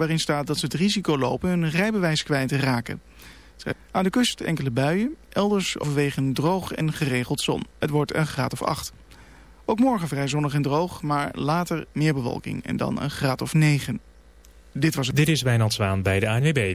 waarin staat dat ze het risico lopen hun rijbewijs kwijt te raken. Aan de kust enkele buien, elders overwegend droog en geregeld zon. Het wordt een graad of 8. Ook morgen vrij zonnig en droog, maar later meer bewolking en dan een graad of 9. Dit was. Dit is Wijnand Zwaan bij de ANWB.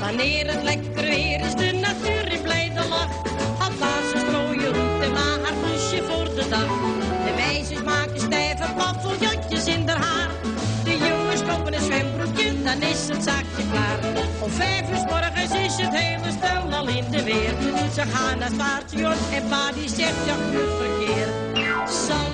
Wanneer het lekker weer is, de natuur in blijde lach. Alvast strooien roet en maar haar poesje voor de dag. De meisjes maken stijve paffeljatjes in haar haar. De jongens kopen een zwembroekje, dan is het zaakje klaar. Om vijf uur morgens is het hele stel al in de weer. Ze gaan naar het en pa die zegt, ja, verkeer.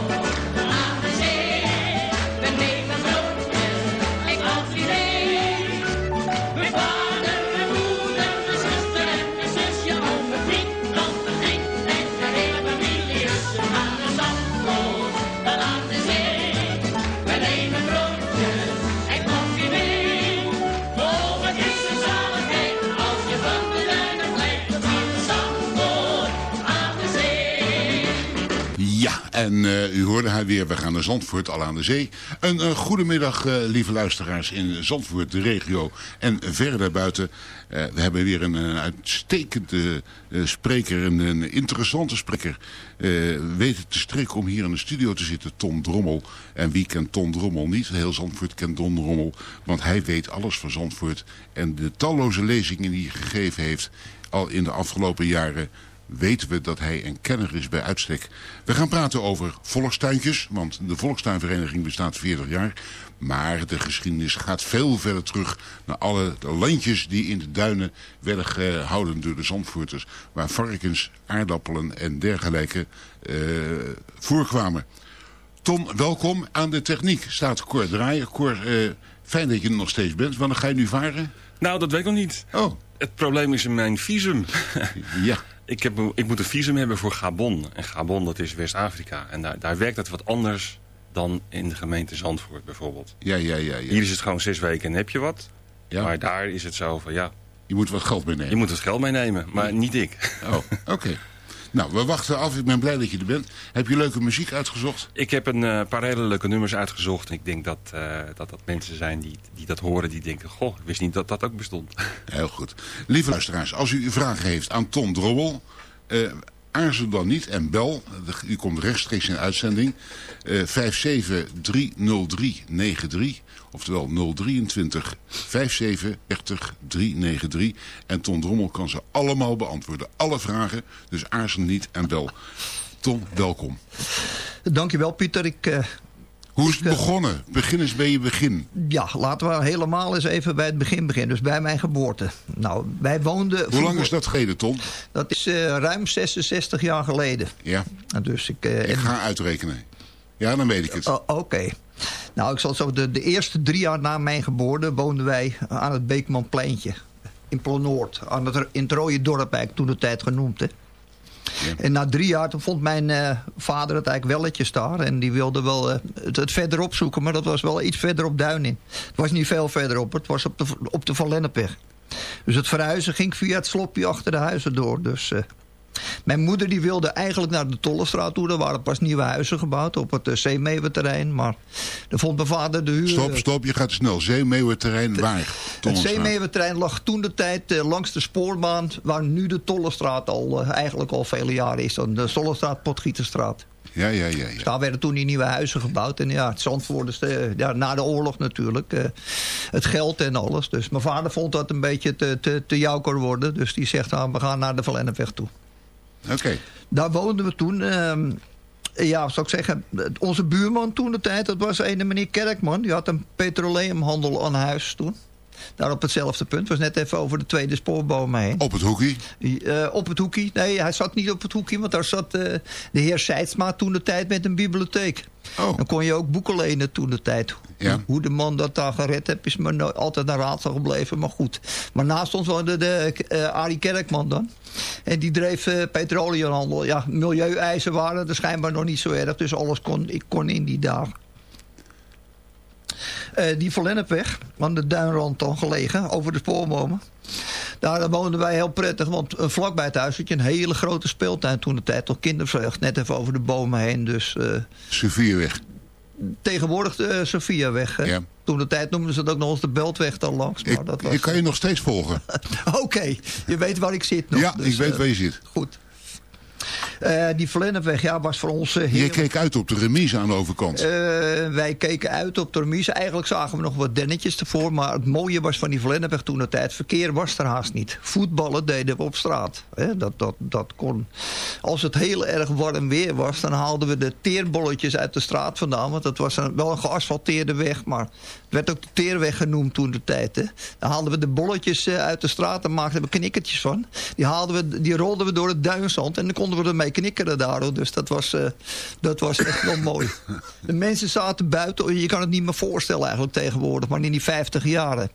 en eh, u hoorde haar weer. We gaan naar Zandvoort, al aan de zee. Een uh, goedemiddag, eh, lieve luisteraars in Zandvoort, de regio en verder daarbuiten. Eh, we hebben weer een, uitstekende eh, spreker, een, een interessante spreker. eh, weten te strikken om hier in de studio te zitten, Tom Drommel. En wie kent Tom Drommel niet? Heel Zandvoort kent Don Drommel, want hij weet alles van Zandvoort. En de talloze lezingen die hij gegeven heeft, al in de afgelopen jaren weten we dat hij een kenner is bij uitstek. We gaan praten over volkstuintjes, want de Volkstuinvereniging bestaat 40 jaar. Maar de geschiedenis gaat veel verder terug naar alle landjes die in de duinen werden gehouden door de Zandvoorters. Waar varkens, aardappelen en dergelijke eh, voorkwamen. Tom, welkom. Aan de techniek staat Cor draaien. Cor, eh, fijn dat je er nog steeds bent. Wanneer ga je nu varen? Nou, dat weet ik nog niet. Oh, Het probleem is in mijn visum. ja. Ik, heb, ik moet een visum hebben voor Gabon. En Gabon, dat is West-Afrika. En daar, daar werkt het wat anders dan in de gemeente Zandvoort bijvoorbeeld. Ja, ja, ja. ja. Hier is het gewoon zes weken en heb je wat. Ja. Maar daar is het zo van, ja, Je moet wat geld meenemen. je moet het geld meenemen. Maar niet ik. Oh, oké. Nou, we wachten af. Ik ben blij dat je er bent. Heb je leuke muziek uitgezocht? Ik heb een eh, paar hele leuke nummers uitgezocht. Ik denk dat, eh, dat dat mensen zijn die, die dat horen. Die denken, goh, ik wist niet dat dat ook bestond. Heel goed. Lieve luisteraars, als u vragen heeft aan Ton Drobbel... eh, aarzel dan niet en bel. U komt rechtstreeks in uitzending. eh 5730393. Oftewel 023 57 30 393. En Ton Drommel kan ze allemaal beantwoorden. Alle vragen. Dus aarzel niet en bel. Ton, welkom. Dankjewel Pieter. Ik, eh, Hoe is het begonnen? Begin eens bij je begin. ja, laten we helemaal eens even bij het begin beginnen. Dus bij mijn geboorte. Nou, wij woonden... Hoe lang is dat geleden, Ton? Dat is eh, ruim 66 jaar geleden. Ja, En Dus ik... eh, ik ga uitrekenen. Ja, dan weet ik het. Oh, Oké. Nou, ik zal het zo de, de eerste drie jaar na mijn geboorte woonden wij aan het Beekmanpleintje. In Plonoord. Aan het, in het Rode Dorp eigenlijk toen de tijd genoemd. Hè. Ja. En na drie jaar toen vond mijn eh, vader het eigenlijk welletjes daar. En die wilde wel eh, het, het verder opzoeken. Maar dat was wel iets verder op Duin in. Het was niet veel verderop. Het was op de, op de Van Lennepweg. Dus het verhuizen ging via het slopje achter de huizen door. Dus... eh, mijn moeder die wilde eigenlijk naar de Tollestraat toe. Er waren pas nieuwe huizen gebouwd op het uh, Zeemeeuwenterrein. Maar dan vond mijn vader de huur... Stop, stop, je gaat snel. Zeemeeuwenterrein, waar? Het. Zeemeeuwenterrein lag toen de tijd eh, langs de spoorbaan... waar nu de Tollestraat al, eh, eigenlijk al vele jaren is. Dan de Tollestraat, Potgieterstraat. Ja, ja, ja. ja. Daar werden toen die nieuwe huizen gebouwd. En ja, het Zandvoort is de, ja, na de oorlog natuurlijk. eh, het geld en alles. Dus mijn vader vond dat een beetje te, te, te jouker worden. Dus die zegt, nou, we gaan naar de Verlennepweg toe. Oké. Daar woonden we toen. ehm, ja, zou ik zeggen, onze buurman toen de tijd, dat was een meneer Kerkman. Die had een petroleumhandel aan huis toen. Daar op hetzelfde punt. Was net even over de tweede spoorboom heen. Op het hoekie. Eh, op het hoekie. Nee, hij zat niet op het hoekie, want daar zat eh, de heer Seidsma toen de tijd met een bibliotheek. Oh. Dan kon je ook boeken lenen toen de tijd. Ja. Hoe de man dat daar gered heeft, is me nooit- altijd een raadsel gebleven. Maar goed. Maar naast ons woonde de eh Arie Kerkman dan. En die dreef eh, petroleumhandel. Ja, milieueisen waren er schijnbaar nog niet zo erg. Dus alles kon, ik kon in die dagen. Eh, die Verlennepweg, aan de duinrand dan gelegen, over de spoorbomen. Daar woonden wij heel prettig, want eh, vlakbij het huis had je een hele grote speeltuin toen de tijd. Toch kindervreugd, net even over de bomen heen. Dus Sofieëweg. tegenwoordig de Sophiaweg. hè. Ja. Toen de tijd noemden ze het ook nog eens de Beltweg dan langs. Maar Ik, dat was... ik kan je nog steeds volgen. Oké, je weet waar ik zit nog. ja, dus, ik weet eh, waar je zit. Goed. Eh, die Verlennepweg ja, was voor ons eh, Je keek uit op de remise aan de overkant. Eh, wij keken uit op de remise. Eigenlijk zagen we nog wat dennetjes ervoor. Maar het mooie was van die Vlennepweg toen de tijd. Verkeer was er haast niet. Voetballen deden we op straat. Hè, dat, dat, dat kon. Als het heel erg warm weer was. Dan haalden we de teerbolletjes uit de straat vandaan. Want dat was een, wel een geasfalteerde weg. Maar het werd ook de teerweg genoemd toen de tijd. Hè. Dan haalden we de bolletjes uit de straat. En maakten we knikkertjes van. Die, haalden we, die rolden we door het duinzand. En dan konden we ermee knikkeren daardoor. Dus dat was, eh, dat was echt wel mooi. De mensen zaten buiten. Je kan het niet meer voorstellen eigenlijk tegenwoordig. Maar in die 50 jaren.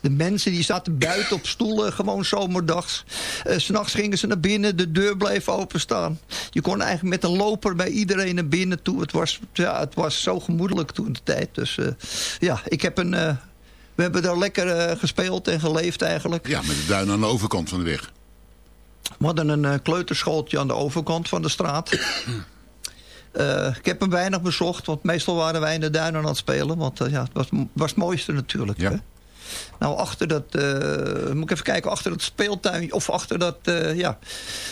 De mensen die zaten buiten op stoelen. Gewoon zomerdags. Eh, S S'nachts gingen ze naar binnen. De deur bleef openstaan. Je kon eigenlijk met een loper bij iedereen naar binnen toe. Het was, ja, het was zo gemoedelijk toen de tijd. Dus eh, ja, ik heb een... eh, we hebben daar lekker eh, gespeeld en geleefd eigenlijk. Ja, met de duin aan de overkant van de weg. We hadden een eh, kleuterschooltje aan de overkant van de straat. Eh, ik heb hem weinig bezocht, want meestal waren wij in de duinen aan het spelen. Want eh, ja, het was, was het mooiste natuurlijk. Ja. Hè? Nou, achter dat, eh, moet ik even kijken, achter het speeltuin, of achter dat, eh, ja,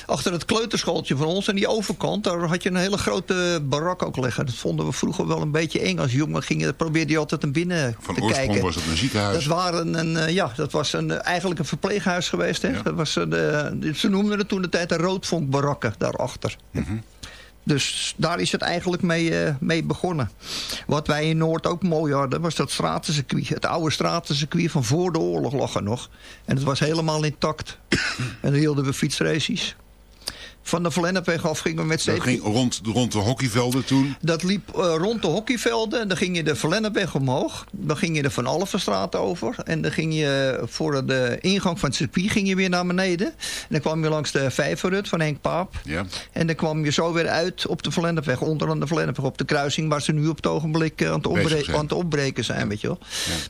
achter het kleuterschooltje van ons, aan die overkant, daar had je een hele grote barak ook liggen. Dat vonden we vroeger wel een beetje eng als jongen gingen, probeerde je altijd naar binnen Van te oorsprong kijken. was het een ziekenhuis. Dat, waren een, eh, ja, dat was een, eigenlijk een verpleeghuis geweest. Hè? Ja. Dat was ze noemden het toen de tijd de roodvonkbarakken daarachter. Mhm. Dus daar is het eigenlijk mee, eh, mee begonnen. Wat wij in Noord ook mooi hadden, was dat stratencircuit. Het oude stratencircuit van voor de oorlog lag er nog. En het was helemaal intact. en dan hielden we fietsraces. Van de Verlennepweg af gingen we met Dat z'n ging rond, rond de hockeyvelden toen. dat liep eh, rond de hockeyvelden. En dan ging je de Verlennepweg omhoog. Dan ging je de Van Alphenstraat over. En dan ging je voor de ingang van het circuit ging je weer naar beneden. En dan kwam je langs de Vijverhut van Henk Paap. Ja. En dan kwam je zo weer uit op de Verlennepweg. Onderaan de Verlennepweg. Op de kruising waar ze nu op het ogenblik eh, aan het, Bezig opbre- zijn. aan het opbreken zijn. Weet je wel.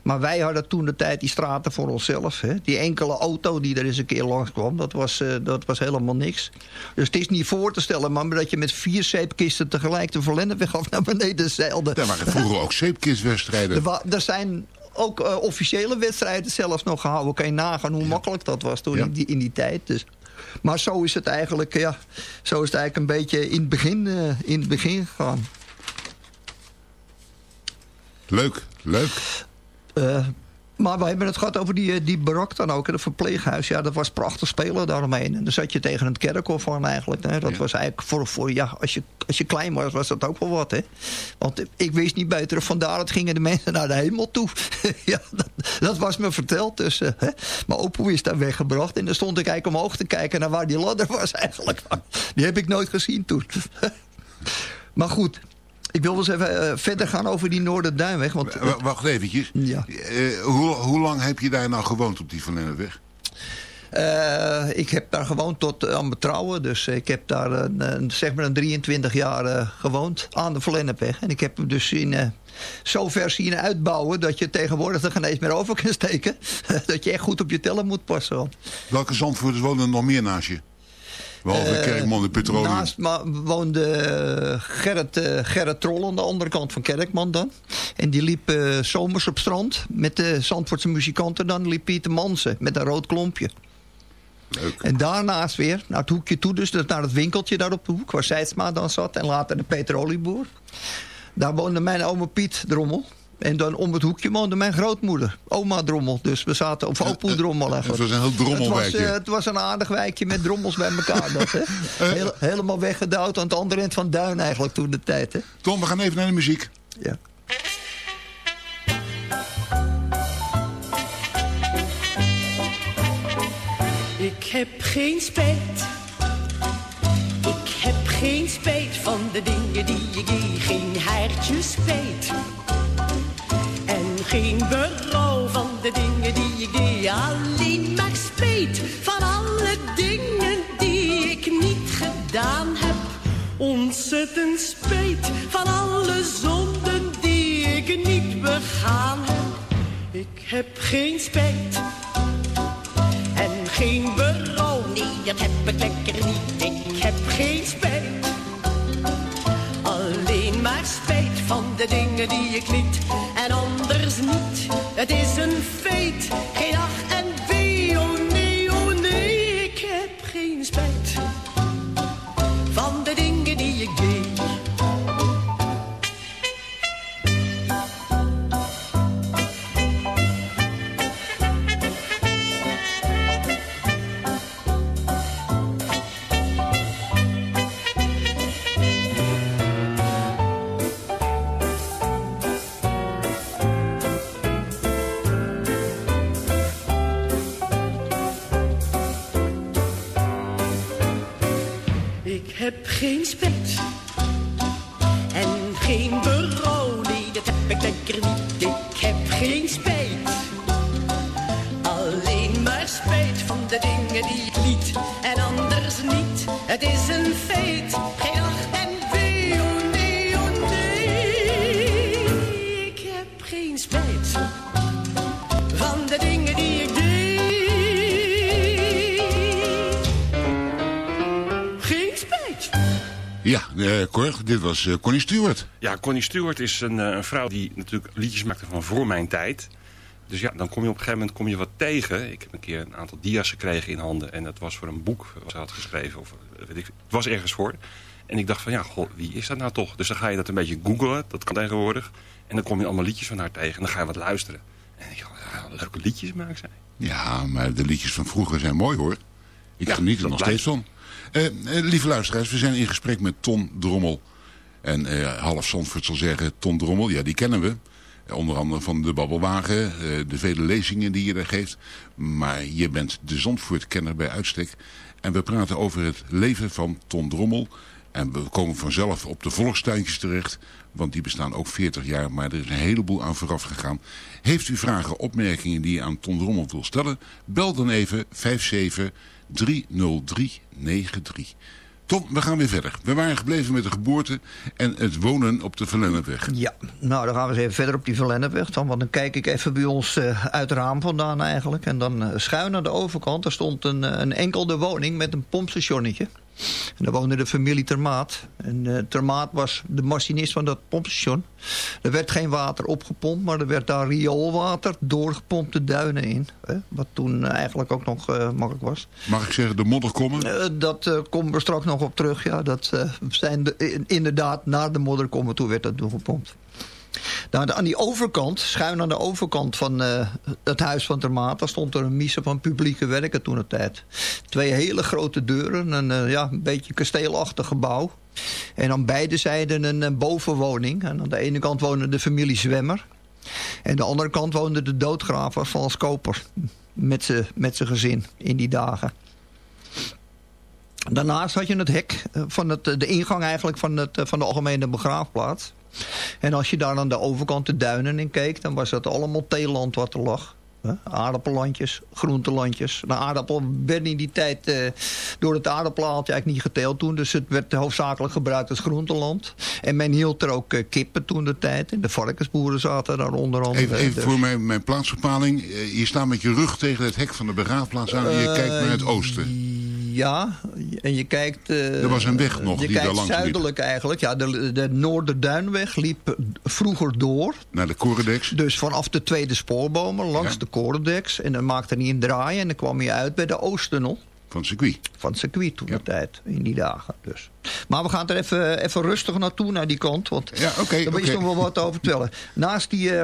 Maar wij hadden toen de tijd die straten voor onszelf. Hè. Die enkele auto die er eens een keer langs kwam. Dat was, eh, dat was helemaal niks. Dus het is niet voor te stellen, maar dat je met vier zeepkisten tegelijk de Verlennepweg af naar beneden zeilde. Daar waren vroeger ook zeepkistwedstrijden. Er, er zijn ook eh, officiële wedstrijden zelfs nog gehouden. Kan je nagaan hoe makkelijk dat was toen Ja. in, die, in die tijd. Dus. Maar zo is het eigenlijk, ja, zo is het eigenlijk een beetje in het begin, eh, in het begin gegaan. Leuk, leuk. Eh, maar we hebben het gehad over die, eh, die barak dan ook. Het verpleeghuis. Ja, dat was prachtig spelen daaromheen. En dan zat je tegen het kerkhof aan eigenlijk. Hè. Dat Ja. was eigenlijk voor, voor ja, als je, als je klein was, was dat ook wel wat. Hè. Want ik wist niet beter. Vandaar dat gingen de mensen naar de hemel toe. ja, dat, dat was me verteld. Dus, hè. Mijn opoe is daar weggebracht. En dan stond ik eigenlijk omhoog te kijken naar waar die ladder was eigenlijk. Die heb ik nooit gezien toen. maar goed. Ik wil wel eens even eh, verder gaan over die Noorderduinweg. Want, W- Wacht eventjes. Ja. Eh, hoe, hoe lang heb je daar nou gewoond op die Van Lennepweg? Eh, ik heb daar gewoond tot aan mijn trouwen. Dus ik heb daar een, zeg maar een 23 jaar gewoond aan de Verlennepweg. En ik heb hem dus in, eh zo ver zien uitbouwen... dat je tegenwoordig er geen eens meer over kan steken. dat je echt goed op je tellen moet passen. Welke Zandvoorters wonen er nog meer naast je? Behalve eh, Kerkman en Petroleum. Naast me woonde eh, Gerrit, eh, Gerrit Troll aan de andere kant van Kerkman dan. En die liep zomers op strand met de Zandvoortse muzikanten. Dan liep Pieter Mansen met een rood klompje. Leuk. En daarnaast weer naar het hoekje toe, dus naar het winkeltje daar op de hoek... waar Seidsma dan zat en later de petrolieboer. Daar woonde mijn oma Piet Drommel. En dan om het hoekje woonde mijn grootmoeder, oma Drommel. Dus we zaten op opoe Drommel eigenlijk. Het was een heel drommelwijkje. Het was, eh, het was een aardig wijkje met drommels bij elkaar. Dat, hè? Heel- helemaal weggedouwd aan het andere eind van Duin eigenlijk toen de tijd. Hè? Tom, we gaan even naar de muziek. Ja. Ik heb geen spijt. Ik heb geen spijt van de dingen die ik deed. Geen haartje spijt. En geen berouw van de dingen die ik deed. Alleen maar spijt van alle dingen die ik niet gedaan heb. Ontzettend spijt van alle zonden die ik niet begaan heb. Ik heb geen spijt en geen berouw. Nee, dat heb ik lekker niet. Ik heb geen spijt. Alleen maar spijt van de dingen die ik liet niet. Het is een heb geen spijt Cor, dit was eh, Connie Stewart. Ja, Connie Stewart is een, eh, een vrouw die natuurlijk liedjes maakte van voor mijn tijd. Dus ja, dan kom je op een gegeven moment kom je wat tegen. Ik heb een keer een aantal dia's gekregen in handen. En dat was voor een boek wat ze had geschreven. Of, eh, weet ik, het was ergens voor. En ik dacht van ja, goh, wie is dat nou toch? Dus dan ga je dat een beetje googlen. Dat kan tegenwoordig. En dan kom je allemaal liedjes van haar tegen. En dan ga je wat luisteren. En ik dacht, ja, leuke liedjes maakt zij. Ja, maar de liedjes van vroeger zijn mooi hoor. Ik Ja, geniet er nog blijft. steeds van. Eh, eh, lieve luisteraars, we zijn in gesprek met Ton Drommel. En eh, half Zandvoort zal zeggen, Ton Drommel, ja die kennen we. Onder andere van de Babbelwagen, de vele lezingen die je daar geeft. Maar je bent de Zandvoort-kenner bij uitstek. En we praten over het leven van Ton Drommel. En we komen vanzelf op de volkstuintjes terecht. Want die bestaan ook 40 jaar, maar er is een heleboel aan vooraf gegaan. Heeft u vragen, opmerkingen die je aan Ton Drommel wil stellen? Bel dan even 5730393. Tom, we gaan weer verder. We waren gebleven met de geboorte en het wonen op de Verlennepweg. Ja, nou dan gaan we eens even verder op die Verlennepweg dan. Want dan kijk ik even bij ons eh, uit het raam vandaan eigenlijk. En dan eh, schuin aan de overkant, daar stond een, eh, een enkelde woning met een pompstationnetje. En daar woonde de familie Termaat. En uh, Termaat was de machinist van dat pompstation. Er werd geen water opgepompt, maar er werd daar rioolwater doorgepompt de duinen in. Hè? Wat toen eigenlijk ook nog uh, makkelijk was. Mag ik zeggen, de modderkommen? Uh, dat komen we straks nog op terug, ja. Dat zijn de, inderdaad, naar de modderkommen toe werd dat doorgepompt. Nou, aan die overkant, schuin aan de overkant van uh, het huis van Termaat... daar stond er een mise van publieke werken toen de tijd. Twee hele grote deuren, een, uh, ja, een beetje kasteelachtig gebouw. En aan beide zijden een, een bovenwoning. En aan de ene kant woonde de familie Zwemmer. En aan de andere kant woonde de doodgraver als koper. Met zijn gezin in die dagen. Daarnaast had je het hek eh, van het, de ingang eigenlijk van, het, van de algemene begraafplaats. En als je daar aan de overkant de duinen in keek... dan was dat allemaal theeland wat er lag. Aardappellandjes, groentelandjes. De aardappel werd in die tijd uh, door het aardappelaaltje eigenlijk niet geteeld toen. Dus het werd hoofdzakelijk gebruikt als groenteland. En men hield er ook uh, kippen toen de tijd. En de varkensboeren zaten daar onder andere. Even, even dus. voor mijn, mijn plaatsbepaling. Je staat met je rug tegen het hek van de begraafplaats aan en je kijkt naar het oosten. Ja, en je kijkt... er was een weg nog je die kijkt daar langs zuidelijk liep. eigenlijk. Ja, de, de Noorderduinweg liep vroeger door. Naar de Coredex. Dus vanaf de tweede spoorbomen langs ja. de Coredex. En dan maakte hij een draai en dan kwam je uit bij de Oosttunnel. Van het circuit. Van het circuit toen ja. de tijd, in die dagen. Dus. Maar we gaan er even, even rustig naartoe, naar die kant. Want ja, okay, daar is okay. nog wel wat over te vertellen. Naast die... Uh,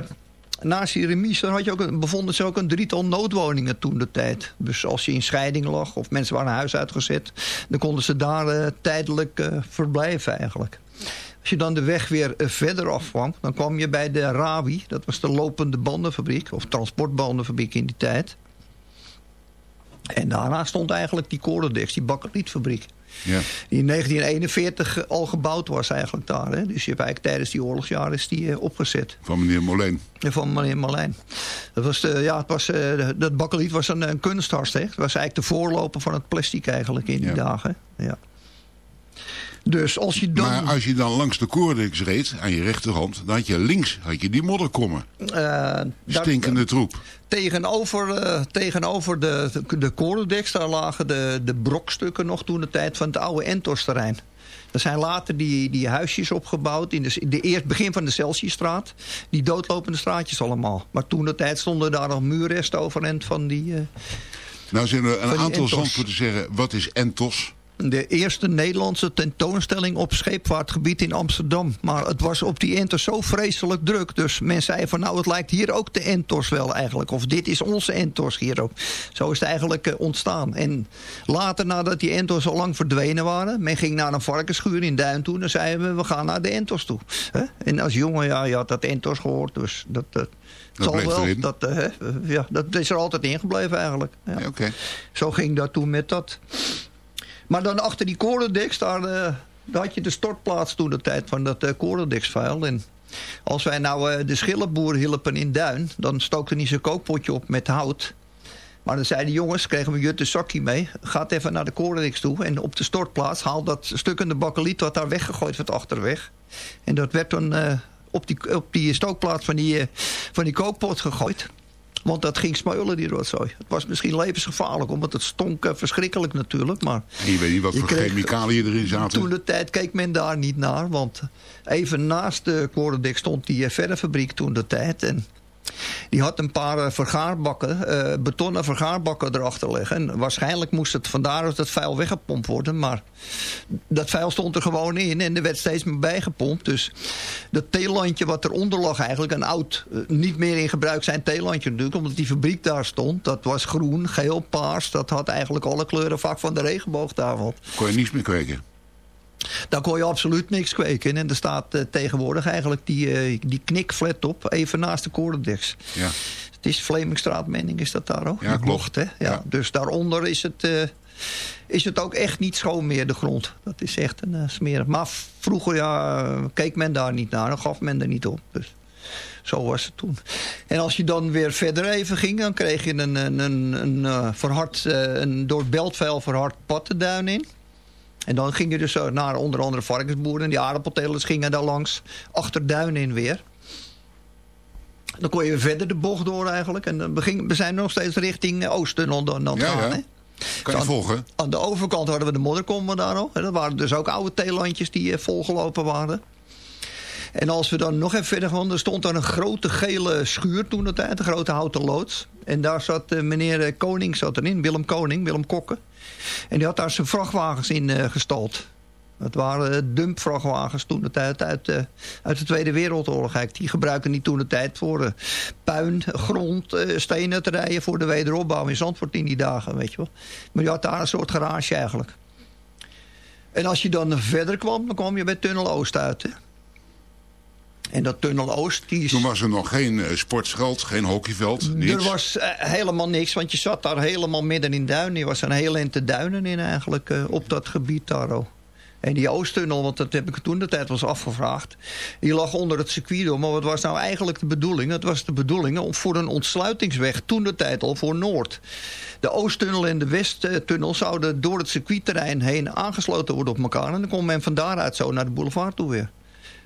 naast die remise had je ook bevonden zich ook een drietal noodwoningen toen de tijd. Dus als je in scheiding lag of mensen waren huis uitgezet... dan konden ze daar uh, tijdelijk uh, verblijven eigenlijk. Als je dan de weg weer uh, verder afkwam... dan kwam je bij de Rabi. Dat was de lopende bandenfabriek. Of transportbandenfabriek in die tijd. En daarna stond eigenlijk die Corendex, die bakkelietfabriek. Ja. Die in 1941 al gebouwd was eigenlijk daar. Hè? Dus je hebt eigenlijk tijdens die oorlogsjaren is die uh, opgezet. Van meneer Molijn. Van meneer Molijn. Dat, was de, ja, het was, uh, dat bakkeliet was een, een. Hè? Het was eigenlijk de voorloper van het plastic eigenlijk in die Ja. dagen. Ja. Dus als je dan... Maar als je dan langs de Coredex reed, aan je rechterhand... dan had je links had je die modderkommen. eh, Stinkende troep. Tegenover, eh, tegenover de, de, daar lagen de, de brokstukken nog toen de tijd van het oude Entorsterrein. Er zijn later die, die huisjes opgebouwd in de, in de eerst begin van de Celsiusstraat. Die doodlopende straatjes allemaal. Maar toen de tijd stonden daar nog muurresten overeind van die... eh, Nou zijn er een aantal zandvoorten zeggen... wat is Entos? De eerste Nederlandse tentoonstelling op scheepvaartgebied in Amsterdam. Maar het was op die Entos zo vreselijk druk. Dus men zei van nou het lijkt hier ook de Entos wel eigenlijk. Of dit is onze Entos hier ook. Zo is het eigenlijk eh, ontstaan. En later nadat die Entos al lang verdwenen waren. Men ging naar een varkensschuur in Duin toe. Dan zeiden we we gaan naar de Entos toe. En als jongen ja je had dat Entos gehoord. Dus dat... dat Dat zal wel, erin. dat, eh, hè, ja, dat is er altijd ingebleven eigenlijk. Ja. Ja, Oké. Zo ging dat toen met dat. Maar dan achter die Corendex, daar, eh, daar had je de stortplaats toen de tijd van dat uh, Corendex-vuil. En als wij nou eh, de schillenboer hielpen in Duin, dan stookte hij zijn kookpotje op met hout. Maar dan zeiden de jongens, kregen we Jutte zakje mee. Gaat even naar de Corendex toe en op de stortplaats haal dat stukkende bakkeliet wat daar weggegooid werd achterweg. En dat werd dan eh, op, die, op die stookplaats van die, eh, van die kookpot gegooid. Want dat ging smeulen, die rotzooi. Het was misschien levensgevaarlijk, omdat het stonk eh, verschrikkelijk natuurlijk. Maar En je weet niet wat voor kreeg- chemicaliën erin zaten. toen de tijd keek men daar niet naar. Want even naast de Corendex stond die eh, verffabriek toen de tijd. En die had een paar eh, vergaarbakken, eh, betonnen vergaarbakken erachter liggen. En waarschijnlijk moest het vandaar dat het vuil weggepompt worden. Maar dat vuil stond er gewoon in en er werd steeds meer bijgepompt. Dus dat theelandje wat eronder lag eigenlijk, een oud, eh, niet meer in gebruik zijn theelandje natuurlijk. Omdat die fabriek daar stond. Dat was groen, geel, paars. Dat had eigenlijk alle kleuren vaak van de regenboogtafel. Kon je niets meer kweken. Daar kon je absoluut niks kweken. En er staat eh, tegenwoordig eigenlijk die, eh, die knikflat op, even naast de Corendex. Ja. Het is Vlemingstraat, Menning is dat daar ook? Ja, klopt. bocht, hè? Ja, Ja. Dus daaronder is het, eh, is het ook echt niet schoon meer, de grond. Dat is echt een smerig. Maar vroeger ja, keek men daar niet naar, dan gaf men er niet op. Dus zo was het toen. En als je dan weer verder even ging, dan kreeg je een, een, een, een, verhard, een door het beltvuil verhard pattenduin in. En dan ging je dus zo naar onder andere varkensboeren. En die aardappeltelers gingen daar langs. Achter duin in weer. Dan kon je weer verder de bocht door eigenlijk. En dan begin, we zijn nog steeds richting eh, Oosten aan aan het Ja, gaan. ja. Hè? Kan je Aan- volgen? Aan de overkant hadden we de modderkommen daar nog. En dat waren dus ook oude theelandjes die eh, volgelopen waren. En als we dan nog even verder gaan, er stond daar een grote gele schuur toen de tijd, een grote houten loods. En daar zat eh, meneer eh, Koning zat erin, Willem Koning, Willem Kokken. En die had daar zijn vrachtwagens in eh, gestald. Dat waren eh, dumpvrachtwagens toen de tijd uit, eh, uit de Tweede Wereldoorlog. Die gebruikten die toen de tijd voor puin, grond, stenen te rijden voor de wederopbouw in Zandvoort in die dagen, weet je wel. Maar je had daar een soort garage eigenlijk. En als je dan verder kwam, dan kwam je bij Tunnel Oost uit. En dat Tunnel Oost, die is... Toen was er nog geen sportscheld, geen hockeyveld, niets. Er was eh, helemaal niks, want je zat daar helemaal midden in duinen. Je was een heel ente duinen in eigenlijk, eh, op dat gebied daar. En die Oosttunnel, want dat heb ik toen de tijd was afgevraagd. Die lag onder het circuit door. Maar wat was nou eigenlijk de bedoeling? Het was de bedoeling om voor een ontsluitingsweg, toen de tijd al voor Noord. De Oosttunnel en de Westtunnel zouden door het circuitterrein heen aangesloten worden op elkaar. En dan kon men van daaruit zo naar de boulevard toe weer.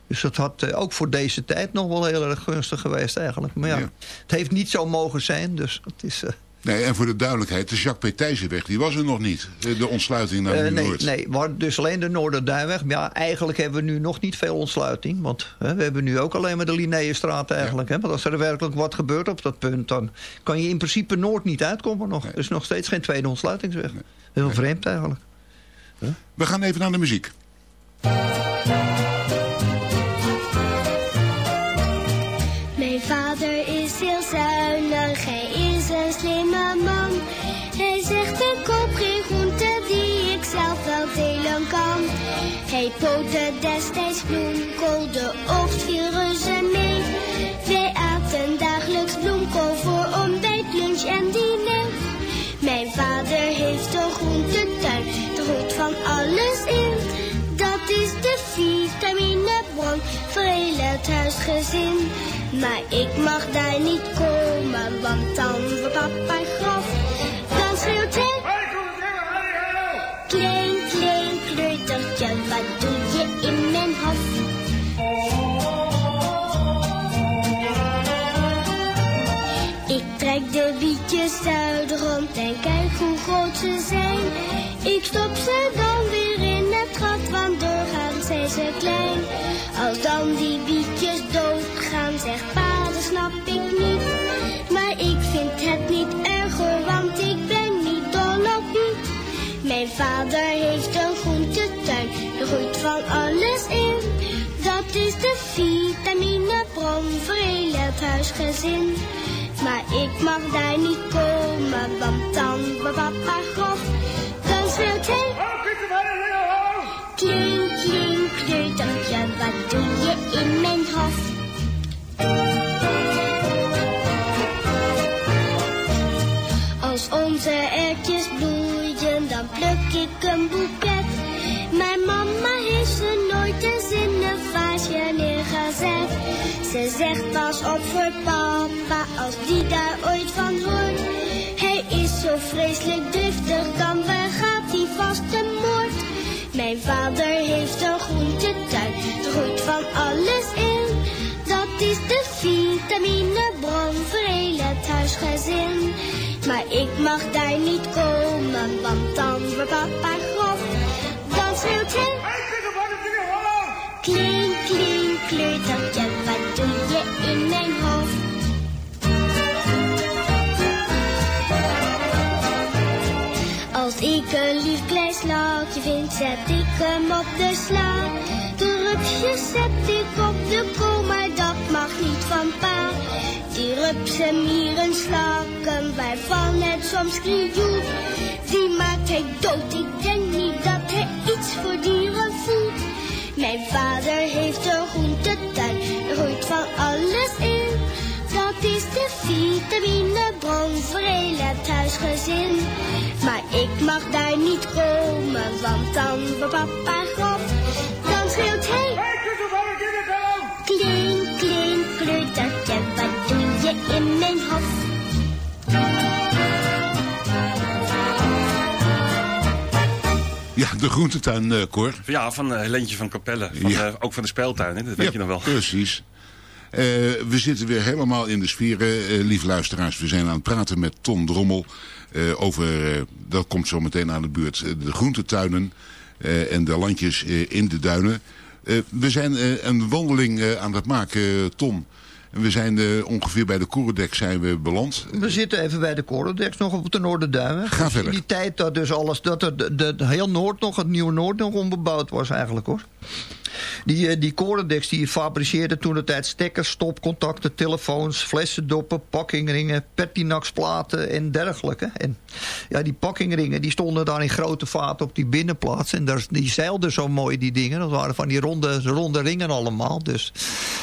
Dus dat had eh, ook voor deze tijd nog wel heel erg gunstig geweest eigenlijk. Maar ja, Ja. het heeft niet zo mogen zijn. Dus het is... eh, Nee, en voor de duidelijkheid, de Jacques Petijzenweg, die was er nog niet. Eh, De ontsluiting naar nee, Noord. nee, maar dus alleen de Noorderduinweg. Maar ja, eigenlijk hebben we nu nog niet veel ontsluiting. Want hè, we hebben nu ook alleen maar de Linnaeusstraat eigenlijk. Hè, want als er werkelijk wat gebeurt op dat punt... dan kan je in principe Noord niet uitkomen nog. Er is nog steeds geen tweede ontsluitingsweg. Heel vreemd eigenlijk. We gaan even naar de muziek. Hij pootde destijds bloemkool, de oogst viel reuze mee. Wij aten dagelijks bloemkool voor ontbijt, lunch en diner. Mijn vader heeft een groentetuin, er groeit van alles in. Dat is de vitaminebron voor heel het huisgezin. Maar ik mag daar niet komen, want dan wordt papa grof. Dan schreeuwt hij... rond en kijk hoe groot ze zijn. Ik stop ze dan weer in het gat, want doorgaans zijn ze klein. Als dan die bietjes doodgaan, zegt pa, dat snap ik niet. Maar ik vind het niet erg hoor, want ik ben niet dol op niet. Mijn vader heeft een groentetuin, er groeit van alles in. Dat is de vitaminebron voor heel het huisgezin. Maar ik mag daar niet komen, want dan wordt papa grof. Dan schreeuwt hij... Klein, klein kleutertje, wat doe je in mijn hof? Als onze erwtjes bloeien, dan pluk ik een boeket. Mijn mama heeft ze nooit eens in een vaasje neergezet. Ze zegt pas op voor papa, als die daar ooit van hoort. Hij is zo vreselijk driftig, dan gaat hij vast de moord. Mijn vader heeft een groentetuin, er groeit van alles in. Dat is de vitaminebron voor heel het huisgezin. Maar ik mag daar niet komen, want dan wordt papa grof. Dan schreeuwt hij... Kleutertje, wat doe je Als ik een lief klein slaatje vind, zet ik hem op de sla. De rupsjes zet ik op de kool, maar dat mag niet van pa. Die rupsen, mieren, slakken, waarvan het soms krioelt. Die maakt hij dood, ik denk niet dat hij iets voor dieren voelt. Mijn vader heeft een groeit van alles in. Dat is de vitaminebron voor heel het huisgezin. Maar ik mag daar niet komen, want dan wordt papa grof. Dan schreeuwt hij... Klein, klein kleutertje, wat doe je in mijn hof? Ja, de groentetuin, eh Cor. Ja, van uh, Helentje van Capelle. Van, Ja. eh, ook van de speeltuin, hè? dat weet Ja, je nog wel. Precies. Eh, we zitten weer helemaal in de sferen, eh, lieve luisteraars. We zijn aan het praten met Ton Drommel eh, over, dat komt zo meteen aan de buurt, de groentetuinen en de landjes in de duinen. We zijn een wandeling aan het maken, Tom. We zijn eh, ongeveer bij de Korendek zijn we beland. We zitten even bij de Corodex nog op de Noorderduinen. Ga Dus verder. In die tijd dat dus alles, dat er de, de, de heel Noord nog, het nieuwe Noord nog onbebouwd was eigenlijk hoor. Die, eh, die Corodex die fabriceerde toen de tijd stekkers, stopcontacten, telefoons, flessendoppen, pakkingringen, pertinaxplaten en dergelijke. En ja, die pakkingringen die stonden daar in grote vaat op die binnenplaats. En daar, die zeilden zo mooi die dingen. Dat waren van die ronde, ronde ringen allemaal. Dus,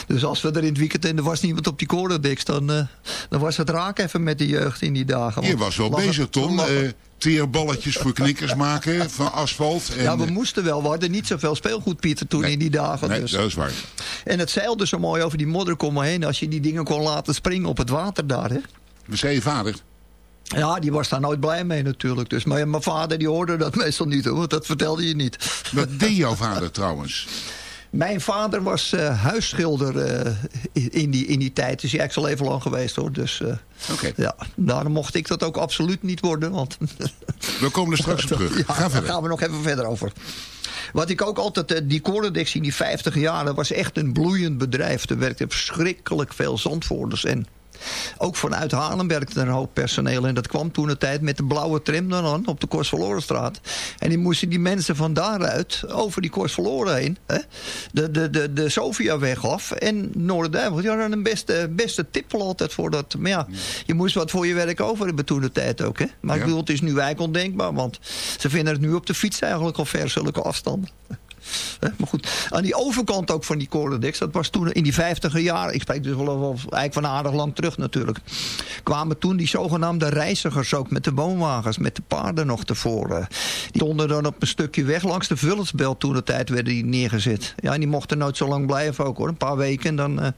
dus als we er in het weekend en er was niemand op die Corodex, dan, eh, dan was het raak even met de jeugd in die dagen. Je was wel het- bezig, Tom. Eh teerballetjes voor knikkers maken van asfalt. En, ja, we moesten wel. We hadden niet zoveel speelgoed, Pieter, toen Nee. in die dagen. Nee, dus. dat is waar. En het zeilde zo mooi over die modderkom heen... als je die dingen kon laten springen op het water daar. Hè? Zei je vader. Ja, die was daar nooit blij mee natuurlijk. Dus, maar mijn vader die hoorde dat meestal niet, hoor, want dat vertelde je niet. Wat deed jouw vader trouwens? Mijn vader was eh, huisschilder eh, in, die, in die tijd. Is hij eigenlijk al even lang geweest hoor. Dus eh, Oké, ja, daarom mocht ik dat ook absoluut niet worden. Want we komen er straks op terug. Ja, Ga daar verder. gaan we nog even verder over. Wat ik ook altijd, die Corendex in die 50 jaar, dat was echt een bloeiend bedrijf. Er werkte verschrikkelijk veel zandvoerders. En ook vanuit Haarlem werkte er een hoop personeel. En dat kwam toen de tijd met de blauwe tram dan op de Korsverlorenstraat. En die moesten die mensen van daaruit over die Korsverloren heen. Hè, de, de, de, de Sofiaweg af. En Noorderduin. Want die hadden een beste, beste tip altijd voor dat. Maar ja, je moest wat voor je werk over hebben toen de tijd ook. Hè. Maar ik bedoel, het is nu eigenlijk ondenkbaar. Want ze vinden het nu op de fiets eigenlijk al ver, zulke afstanden. Maar goed, aan die overkant ook van die Corendex, dat was toen in die vijftiger jaren, ik spreek dus wel, wel eigenlijk van aardig lang terug natuurlijk, kwamen toen die zogenaamde reizigers ook met de woonwagens, met de paarden nog tevoren. Die stonden dan op een stukje weg langs de Vullensbelt toen de tijd werden die neergezet. Ja, en die mochten nooit zo lang blijven ook hoor, een paar weken en dan eh,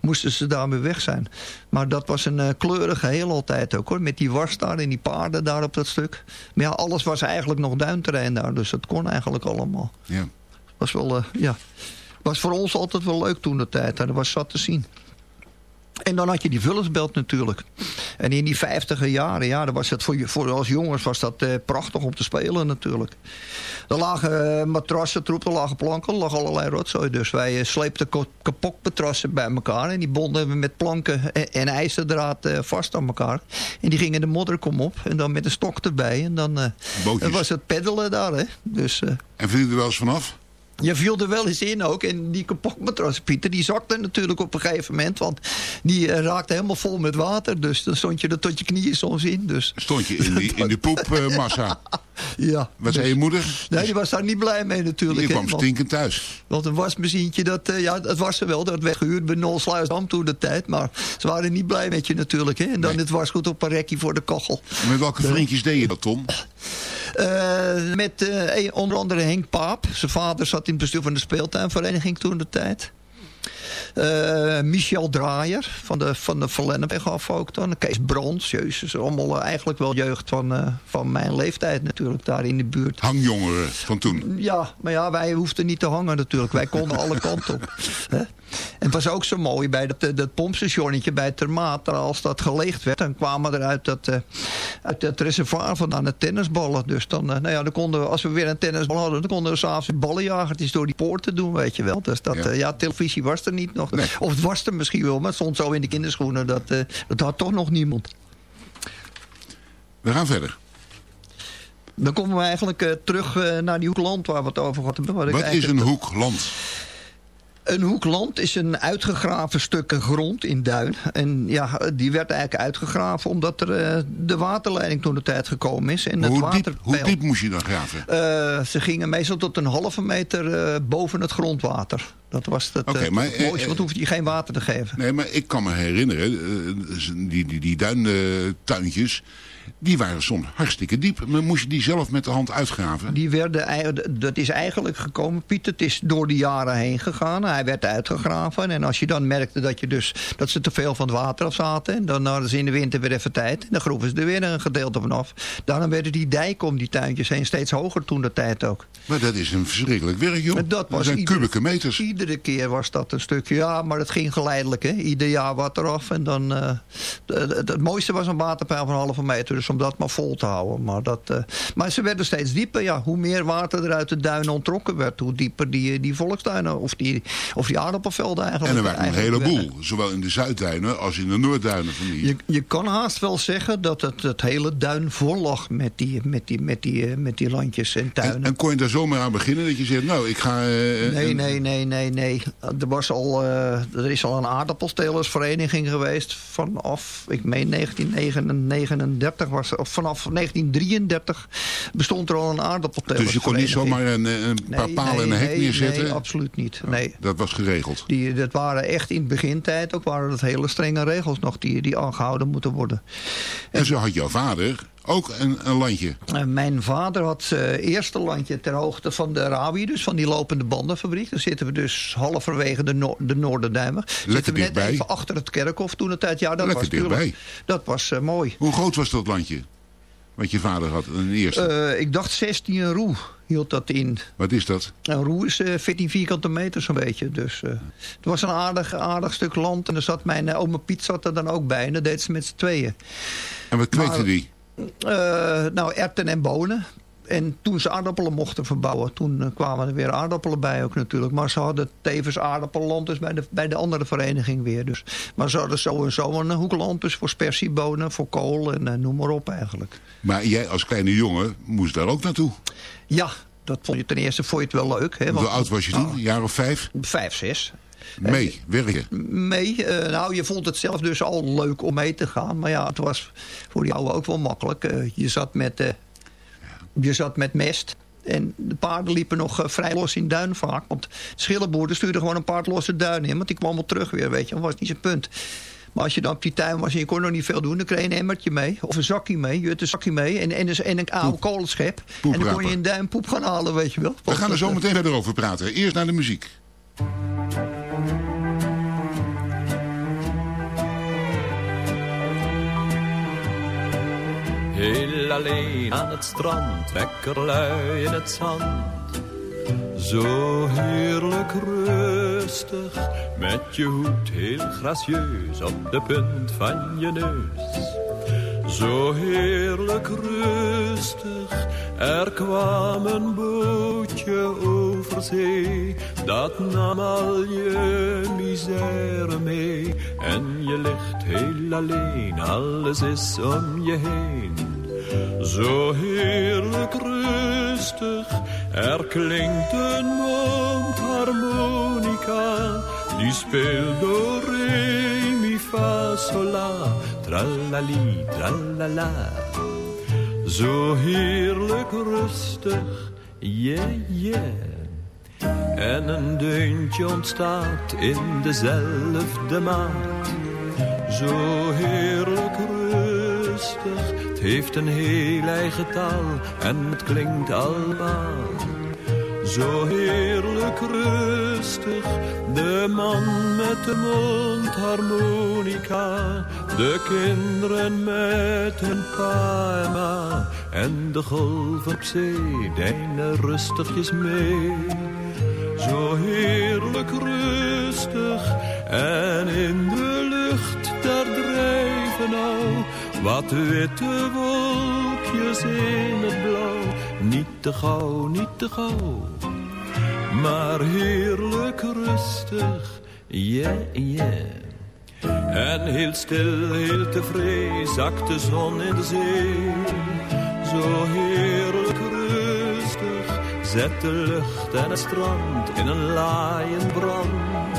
moesten ze daarmee weg zijn. Maar dat was een eh, kleurig geheel altijd ook hoor, met die was daar en die paarden daar op dat stuk. Maar ja, alles was eigenlijk nog duinterrein daar, dus dat kon eigenlijk allemaal Ja. Was wel, eh, ja, was voor ons altijd wel leuk toen de tijd. En dat was zat te zien. En dan had je die vullersbelt natuurlijk. En in die vijftiger jaren, ja, dan was het voor, je- voor als jongens was dat eh, prachtig om te spelen natuurlijk. Er lagen eh, matrassen, troep, er lagen planken, er lag allerlei rotzooi. Dus wij eh, sleepten ko- kapot matrassen bij elkaar. En die bonden we met planken en, en ijzerdraad vast aan elkaar. En die gingen de modderkom op. En dan met een stok erbij. En dan, was het peddelen daar, hè. Dus... En viel je er wel eens vanaf? Je viel er wel eens in ook. En die kapotmatras, Pieter, die zakte natuurlijk op een gegeven moment. Want die eh, raakte helemaal vol met water. Dus dan stond je er tot je knieën soms in. Dus Stond je in die, in die poepmassa? ja. Wat zei Dus- je moeder? Nee, die was daar niet blij mee natuurlijk. Je hè, kwam want- stinkend thuis. Want een wasmachientje, dat, eh, ja, dat was ze wel. Dat werd gehuurd bij Nolsluisdam toen de tijd. Maar ze waren niet blij met je natuurlijk. Hè? En dan Nee. het wasgoed op een rekje voor de kachel. Met welke vriendjes deed je dat, Tom? Eh, met eh, onder andere Henk Paap. Zijn vader zat in het bestuur van de speeltuinvereniging toen de tijd. Eh, Michel Draaier van de, van de Verlennepweg af ook dan. Kees Brons, jezus. Allemaal eigenlijk wel jeugd van, van mijn leeftijd natuurlijk daar in de buurt. Hangjongeren van toen. Ja, maar ja, wij hoefden niet te hangen natuurlijk. Wij konden alle kanten op. Hè? En het was ook zo mooi bij dat, eh, dat pompstationnetje bij Termaat. Als dat geleegd werd, dan kwamen er uit dat, eh, uit dat reservoir vandaan de tennisballen. Dus dan, eh, nou ja, dan konden we, als we weer een tennisbal hadden... dan konden we s'avonds ballenjagertjes door die poorten doen, weet je wel. Dus dat, Ja. televisie was er niet nog. Nee. Of het was er misschien wel, maar het stond zo in de kinderschoenen. Dat, dat had toch nog niemand. We gaan verder. Dan komen we eigenlijk terug naar die hoekland waar we het over hadden. Wat, ik Wat is een hoekland? Een hoekland is een uitgegraven stuk grond in Duin. En ja, die werd eigenlijk uitgegraven omdat er eh, de waterleiding toen de tijd gekomen is. En het hoe, diep, hoe diep moest je dan graven? Eh, ze gingen meestal tot een halve meter eh, boven het grondwater. Dat was het, Oké, eh, maar, het mooiste, want hoefde je geen water te geven. Nee, maar ik kan me herinneren, eh, die, die, die duintuintjes, die waren soms hartstikke diep. Maar moest je die zelf met de hand uitgraven? Die werden, dat is eigenlijk gekomen, Piet. Het is door de jaren heen gegaan. Hij werd uitgegraven. En als je dan merkte dat, je dus, dat ze te veel van het water af zaten... en dan hadden ze in de winter weer even tijd... dan groeven ze er weer een gedeelte van af. Daarom werden die dijken om die tuintjes heen steeds hoger toen de tijd ook. Maar dat is een verschrikkelijk werk, joh. Maar dat was zijn ieder- kubieke meters. Iedere keer was dat een stukje. Ja, maar het ging geleidelijk. Hè. Ieder jaar wat eraf. En dan, eh, het, het, het mooiste was een waterpeil van een halve meter. Dus om dat maar vol te houden. Maar, dat, eh, maar ze werden steeds dieper. Ja, hoe meer water er uit de duinen ontrokken werd. Hoe dieper die, die volkstuinen of die, of die aardappelvelden eigenlijk. En er waren een heleboel. Zowel in de Zuidduinen als in de Noordduinen van hier. Je, je kan haast wel zeggen dat het, het hele duin vol lag met die, met die, met die, eh, met die landjes en tuinen. En, en kon je daar zomaar aan beginnen? Dat je zegt, nou, ik ga... eh, Nee, nee, nee, nee, nee. Er, was al, eh, er is al een aardappelstelersvereniging geweest vanaf, ik meen 1939 was of vanaf 1933 bestond er al een aardappeltelersvereniging. Dus je kon niet zomaar een, een paar Nee, palen nee, en een hek nee, neerzetten? Nee, absoluut niet. Nee. Dat was geregeld. Die, dat waren echt in het begintijd ook waren dat hele strenge regels nog die, die aangehouden moeten worden. En zo had jouw vader ook een, een landje. Eh, mijn vader had zijn eerste landje ter hoogte van de Arabi, dus van die lopende bandenfabriek. Daar zitten we dus halverwege de, Noor de. Zitten we net dichtbij. even achter het kerkhof toen het tijd. Ja, dat Lekker was dichtbij. Dat was eh, mooi. Hoe groot was dat landje? Wat je vader had, een eerste. Eh, ik dacht 16 roe hield dat in. Wat is dat? Een roe is eh, 14 vierkante meter zo'n beetje. Dus eh, het was een aardig, aardig stuk land. En er zat mijn eh, oma Piet zat er dan ook bij. En dat deed ze met z'n tweeën. En wat kweekte Maar- die? Eh, nou, erwten en bonen. En toen ze aardappelen mochten verbouwen, toen eh, kwamen er weer aardappelen bij ook natuurlijk. Maar ze hadden tevens aardappelland dus bij de, bij de andere vereniging weer. Dus. Maar ze hadden zo en zo een hoekland dus voor spersiebonen, voor kool en eh, noem maar op eigenlijk. Maar jij als kleine jongen moest daar ook naartoe. Ja, dat vond je ten eerste vond je het wel leuk. Hè, Hoe want- oud was je toen? Ah, Een jaar of vijf? vijf, zes. Mee, werken. mee. Eh, nou, je vond het zelf dus al leuk om mee te gaan. Maar ja, het was voor die oude ook wel makkelijk. Eh, je, zat met, eh, je zat met mest. En de paarden liepen nog eh, vrij los in duin vaak. Want schillenboeren stuurden gewoon een paard los de duin in. Want die kwam wel terug weer, weet je. Dat was niet zijn punt. Maar als je dan op die tuin was en je kon nog niet veel doen... dan kreeg je een emmertje mee. Of een zakje mee. Je had een zakje mee. En, en, een- en een oude kolenschep. En dan kon je in duin poep gaan halen, weet je wel. We gaan er zo eh, meteen verder over praten. Eerst naar de muziek. Heel alleen aan het strand, lekker lui in het zand. Zo heerlijk rustig, met je hoed heel gracieus op de punt van je neus. Zo heerlijk rustig, er kwam een bootje over zee. Dat nam al je misère mee. En je ligt heel alleen, alles is om je heen. Zo heerlijk rustig, er klinkt een mondharmonica. Die speelt door re, mi, fa, sol, tralali, tralala. Zo heerlijk rustig, yeah, yeah. En een deuntje ontstaat in dezelfde maat. Zo heerlijk rustig, het heeft een heel eigen taal en het klinkt allemaal. Zo heerlijk rustig, de man met de mondharmonica. De kinderen met hun pa en de golf op zee deinen rustigjes mee. Zo heerlijk rustig en in de lucht daar drijven nou wat witte wolkjes in het blauw. Niet te gauw, niet te gauw, maar heerlijk rustig, yeah, yeah. En heel stil, heel tevreden, zakt de zon in de zee. Zo heerlijk rustig, zet de lucht en het strand in een laaiend brand.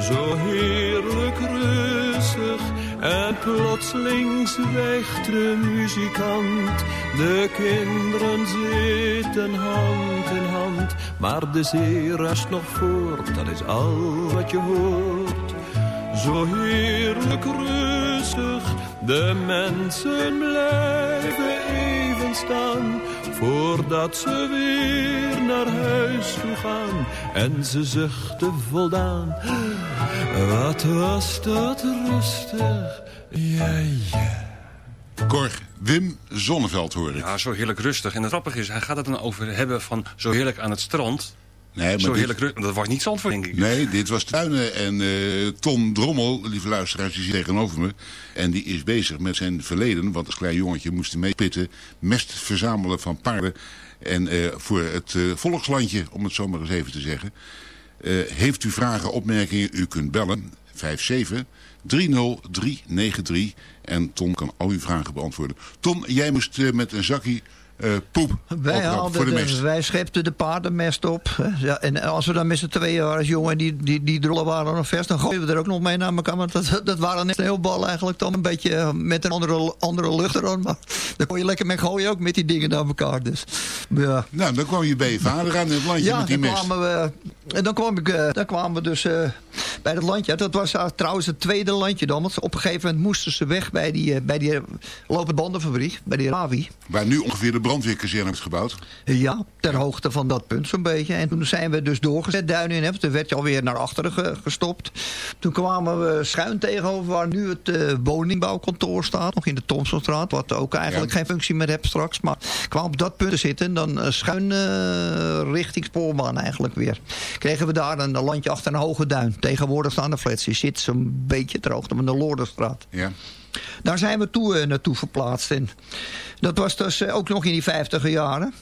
Zo heerlijk rustig en plotseling zwijgt de muzikant. De kinderen zitten hand in hand, maar de zee rust nog voort, dat is al wat je hoort. Zo heerlijk rustig, de mensen blijven even staan. Voordat ze weer naar huis toe gaan en ze zuchten voldaan. Wat was dat rustig, ja ja. Cor, Wim Zonneveld hoor ik. Ja, zo heerlijk rustig. En het grappige is, hij gaat het dan over hebben van zo heerlijk aan het strand. Nee, maar Zo dit- heerlijk rustig. Dat was niet Zandvoort, denk ik. Nee, dit was Tuinen en eh, Ton Drommel, lieve luisteraars, die zit tegenover me. En die is bezig met zijn verleden, want als klein jongetje moest hij meepitten, mest verzamelen van paarden. En eh, voor het eh, volkslandje, om het zo maar eens even te zeggen. Heeft u vragen, opmerkingen, u kunt bellen. 57 30393 en Ton kan al uw vragen beantwoorden. Ton, jij moest eh, met een zakje eh, poep Wij, haalden voor de de- mest. wij schepten de paardenmest op. Ja, en als we dan met z'n tweeën waren als jongen... en die, die, die drollen waren nog vers... dan gooien we er ook nog mee naar elkaar. Want dat, dat waren net sneeuwballen eigenlijk dan. Een beetje eh, met een andere, andere lucht erin. Maar daar kon je lekker mee gooien ook met die dingen naar elkaar. Dus, ja. Nou, dan kwam je bij je vader aan in het landje Ja, met die dan mest. kwamen we, en dan, kwam ik, eh, dan kwamen we dus eh, bij dat landje. Dat was eh, trouwens het tweede landje dan. Want op een gegeven moment moesten ze weg bij die, eh, bij die eh, lopende bandenfabriek. Bij die Ravi. Waar nu ongeveer de brandweerkazerne is gebouwd. Ja, ter hoogte van dat punt zo'n beetje. En toen zijn we dus doorgezet duinen in. Toen werd je alweer naar achteren ge- gestopt. Toen kwamen we schuin tegenover waar nu het woningbouwkantoor staat. Nog in de Thompsonstraat. Wat ook eigenlijk Ja. geen functie meer heeft straks. Maar kwam op dat punt te zitten. En dan schuin richting spoorbaan eigenlijk weer. Kregen we daar een landje achter een hoge duin. Tegenwoordig staan de flats. Die zit zo'n beetje hoogte van de Loorderstraat. Ja. Daar zijn we toe, eh, naartoe verplaatst. En dat was dus eh, ook nog in die vijftiger jaren.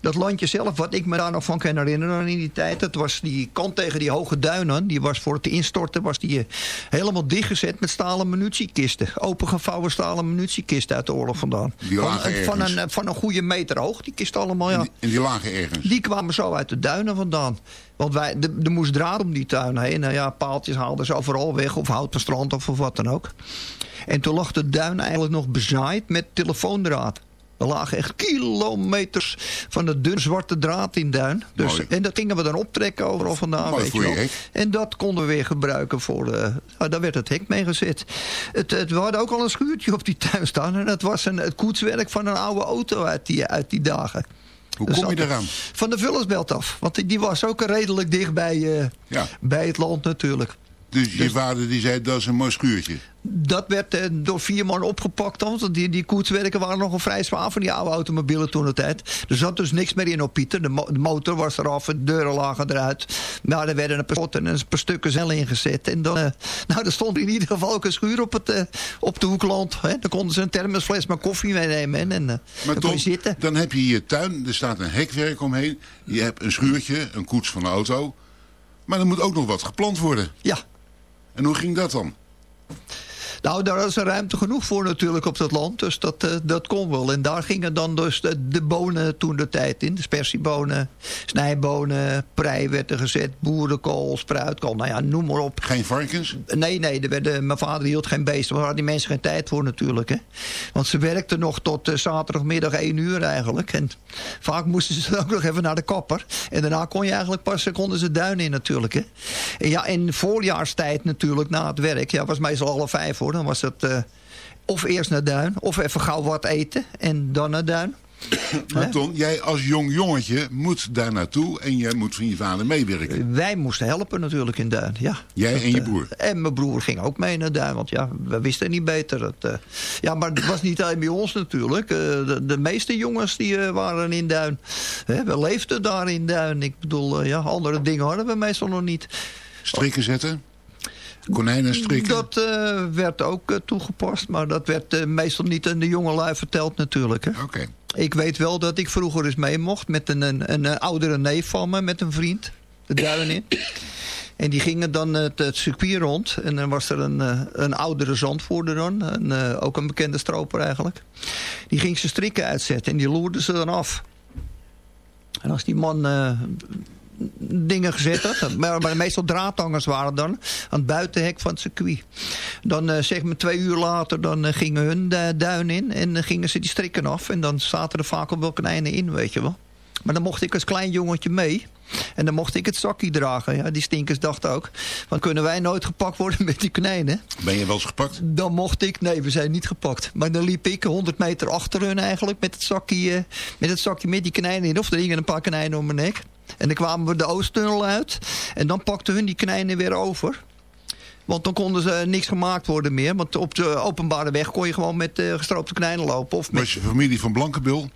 Dat landje zelf, wat ik me daar nog van kan herinneren in die tijd... dat was die kant tegen die hoge duinen. Die was voor het instorten was die, eh, helemaal dichtgezet met stalen munitiekisten. Opengevouwen stalen munitiekisten uit de oorlog vandaan. Die van, lagen van, een, eh, van een goede meter hoog, die kisten allemaal, ja. En die, en die lagen ergens. Die kwamen zo uit de duinen vandaan. Want wij, de- er moest draad om die tuin heen. Nou ja, paaltjes haalden ze overal weg. Of houten strand of, of wat dan ook. En toen lag de duin eigenlijk nog bezaaid met telefoondraad. Er lagen echt kilometers van de dun zwarte draad in duin. Dus, Mooi. en dat gingen we dan optrekken overal vandaan. Mooi weet je je wel. En dat konden we weer gebruiken voor... eh, nou, daar werd het hek mee gezet. Het, het, we hadden ook al een schuurtje op die tuin staan. En dat was een, het koetswerk van een oude auto uit die, uit die dagen. Hoe Dus kom je dat- eraan? Van de Vullersbelt af. Want die- die was ook redelijk dicht bij, eh, Ja. bij het land natuurlijk. Dus je vader die zei, dat is een mooi schuurtje. Dat werd eh, door vier man opgepakt. Want die, die koetswerken waren nogal vrij zwaar van die oude automobielen toen de tijd. Er zat dus niks meer in op Pieter. De, mo- de motor was eraf, de deuren lagen eruit. Nou, er werden een paar schotten en een paar stukken zeil ingezet. En dan, eh, nou, er stond in ieder geval ook een schuur op, het, eh, op de hoekland. Hè. Dan konden ze een thermosfles met koffie meenemen. En, en eh, Maar dan Tom, zitten. dan heb je je tuin, er staat een hekwerk omheen. Je hebt een schuurtje, een koets van de auto. Maar er moet ook nog wat geplant worden. Ja, En hoe ging dat dan? Nou, daar is er ruimte genoeg voor natuurlijk op dat land. Dus dat, eh, dat kon wel. En daar gingen dan dus de, de bonen toen de tijd in. De spersiebonen, snijbonen, prei werd er gezet. Boerenkool, spruitkool, nou ja, noem maar op. Geen varkens? Nee, nee, er werden, mijn vader hield geen beesten. Daar hadden die mensen geen tijd voor natuurlijk. Hè. Want ze werkten nog tot eh, zaterdagmiddag één uur eigenlijk. En vaak moesten ze dan ook nog even naar de kapper. En daarna kon je eigenlijk pas, konden ze duin in natuurlijk. Hè. En ja, in voorjaarstijd natuurlijk, na het werk. Ja, was meestal alle vijf hoor. Dan was het eh, of eerst naar duin, of even gauw wat eten. En dan naar duin. Maar Ton, jij als jong jongetje moet daar naartoe en jij moet van je vader meewerken. Wij moesten helpen natuurlijk in Duin, ja. Jij Dat, en je eh, broer? en mijn broer ging ook mee naar Duin, want ja, we wisten niet beter. Dat, eh, ja, maar het was niet alleen bij ons natuurlijk. Eh, de, de meeste jongens die eh, waren in Duin. We leefden daar in Duin. Ik bedoel, eh, ja, andere dingen hadden we meestal nog niet. Strikken zetten? Konijnen strikken? Dat eh, werd ook eh, toegepast, maar dat werd eh, meestal niet aan de jongelui verteld natuurlijk. Hè. Oké. Ik weet wel dat ik vroeger eens mee mocht met een, een, een, oudere neef van me, met een vriend. De duin in. En die gingen dan het, het circuit rond. En dan was er een, een oudere zandvoerder dan. Een, ook een bekende stroper eigenlijk. Die ging zijn strikken uitzetten en die loerde ze dan af. En als die man dingen gezet had, maar, maar meestal draathangers waren dan, aan het buitenhek van het circuit. Dan eh, zeg maar twee uur later, dan eh, gingen hun de duin in en eh, gingen ze die strikken af. En dan zaten er vaak ook wel konijnen in, weet je wel. Maar dan mocht ik als klein jongetje mee. En dan mocht ik het zakje dragen. Ja, die stinkers dachten ook. Want kunnen wij nooit gepakt worden met die konijnen? Ben je wel eens gepakt? Dan mocht ik, nee, we zijn niet gepakt. Maar dan liep ik 100 meter achter hun eigenlijk met het zakje, eh, met, het zakje met die konijnen in. Of er hingen een paar konijnen om mijn nek. En dan kwamen we de Oosttunnel uit. En dan pakten hun die konijnen weer over. Want dan konden ze niks gemaakt worden meer. Want op de openbare weg kon je gewoon met eh, gestroopte konijnen lopen. Of met Was je familie van Blankenbil?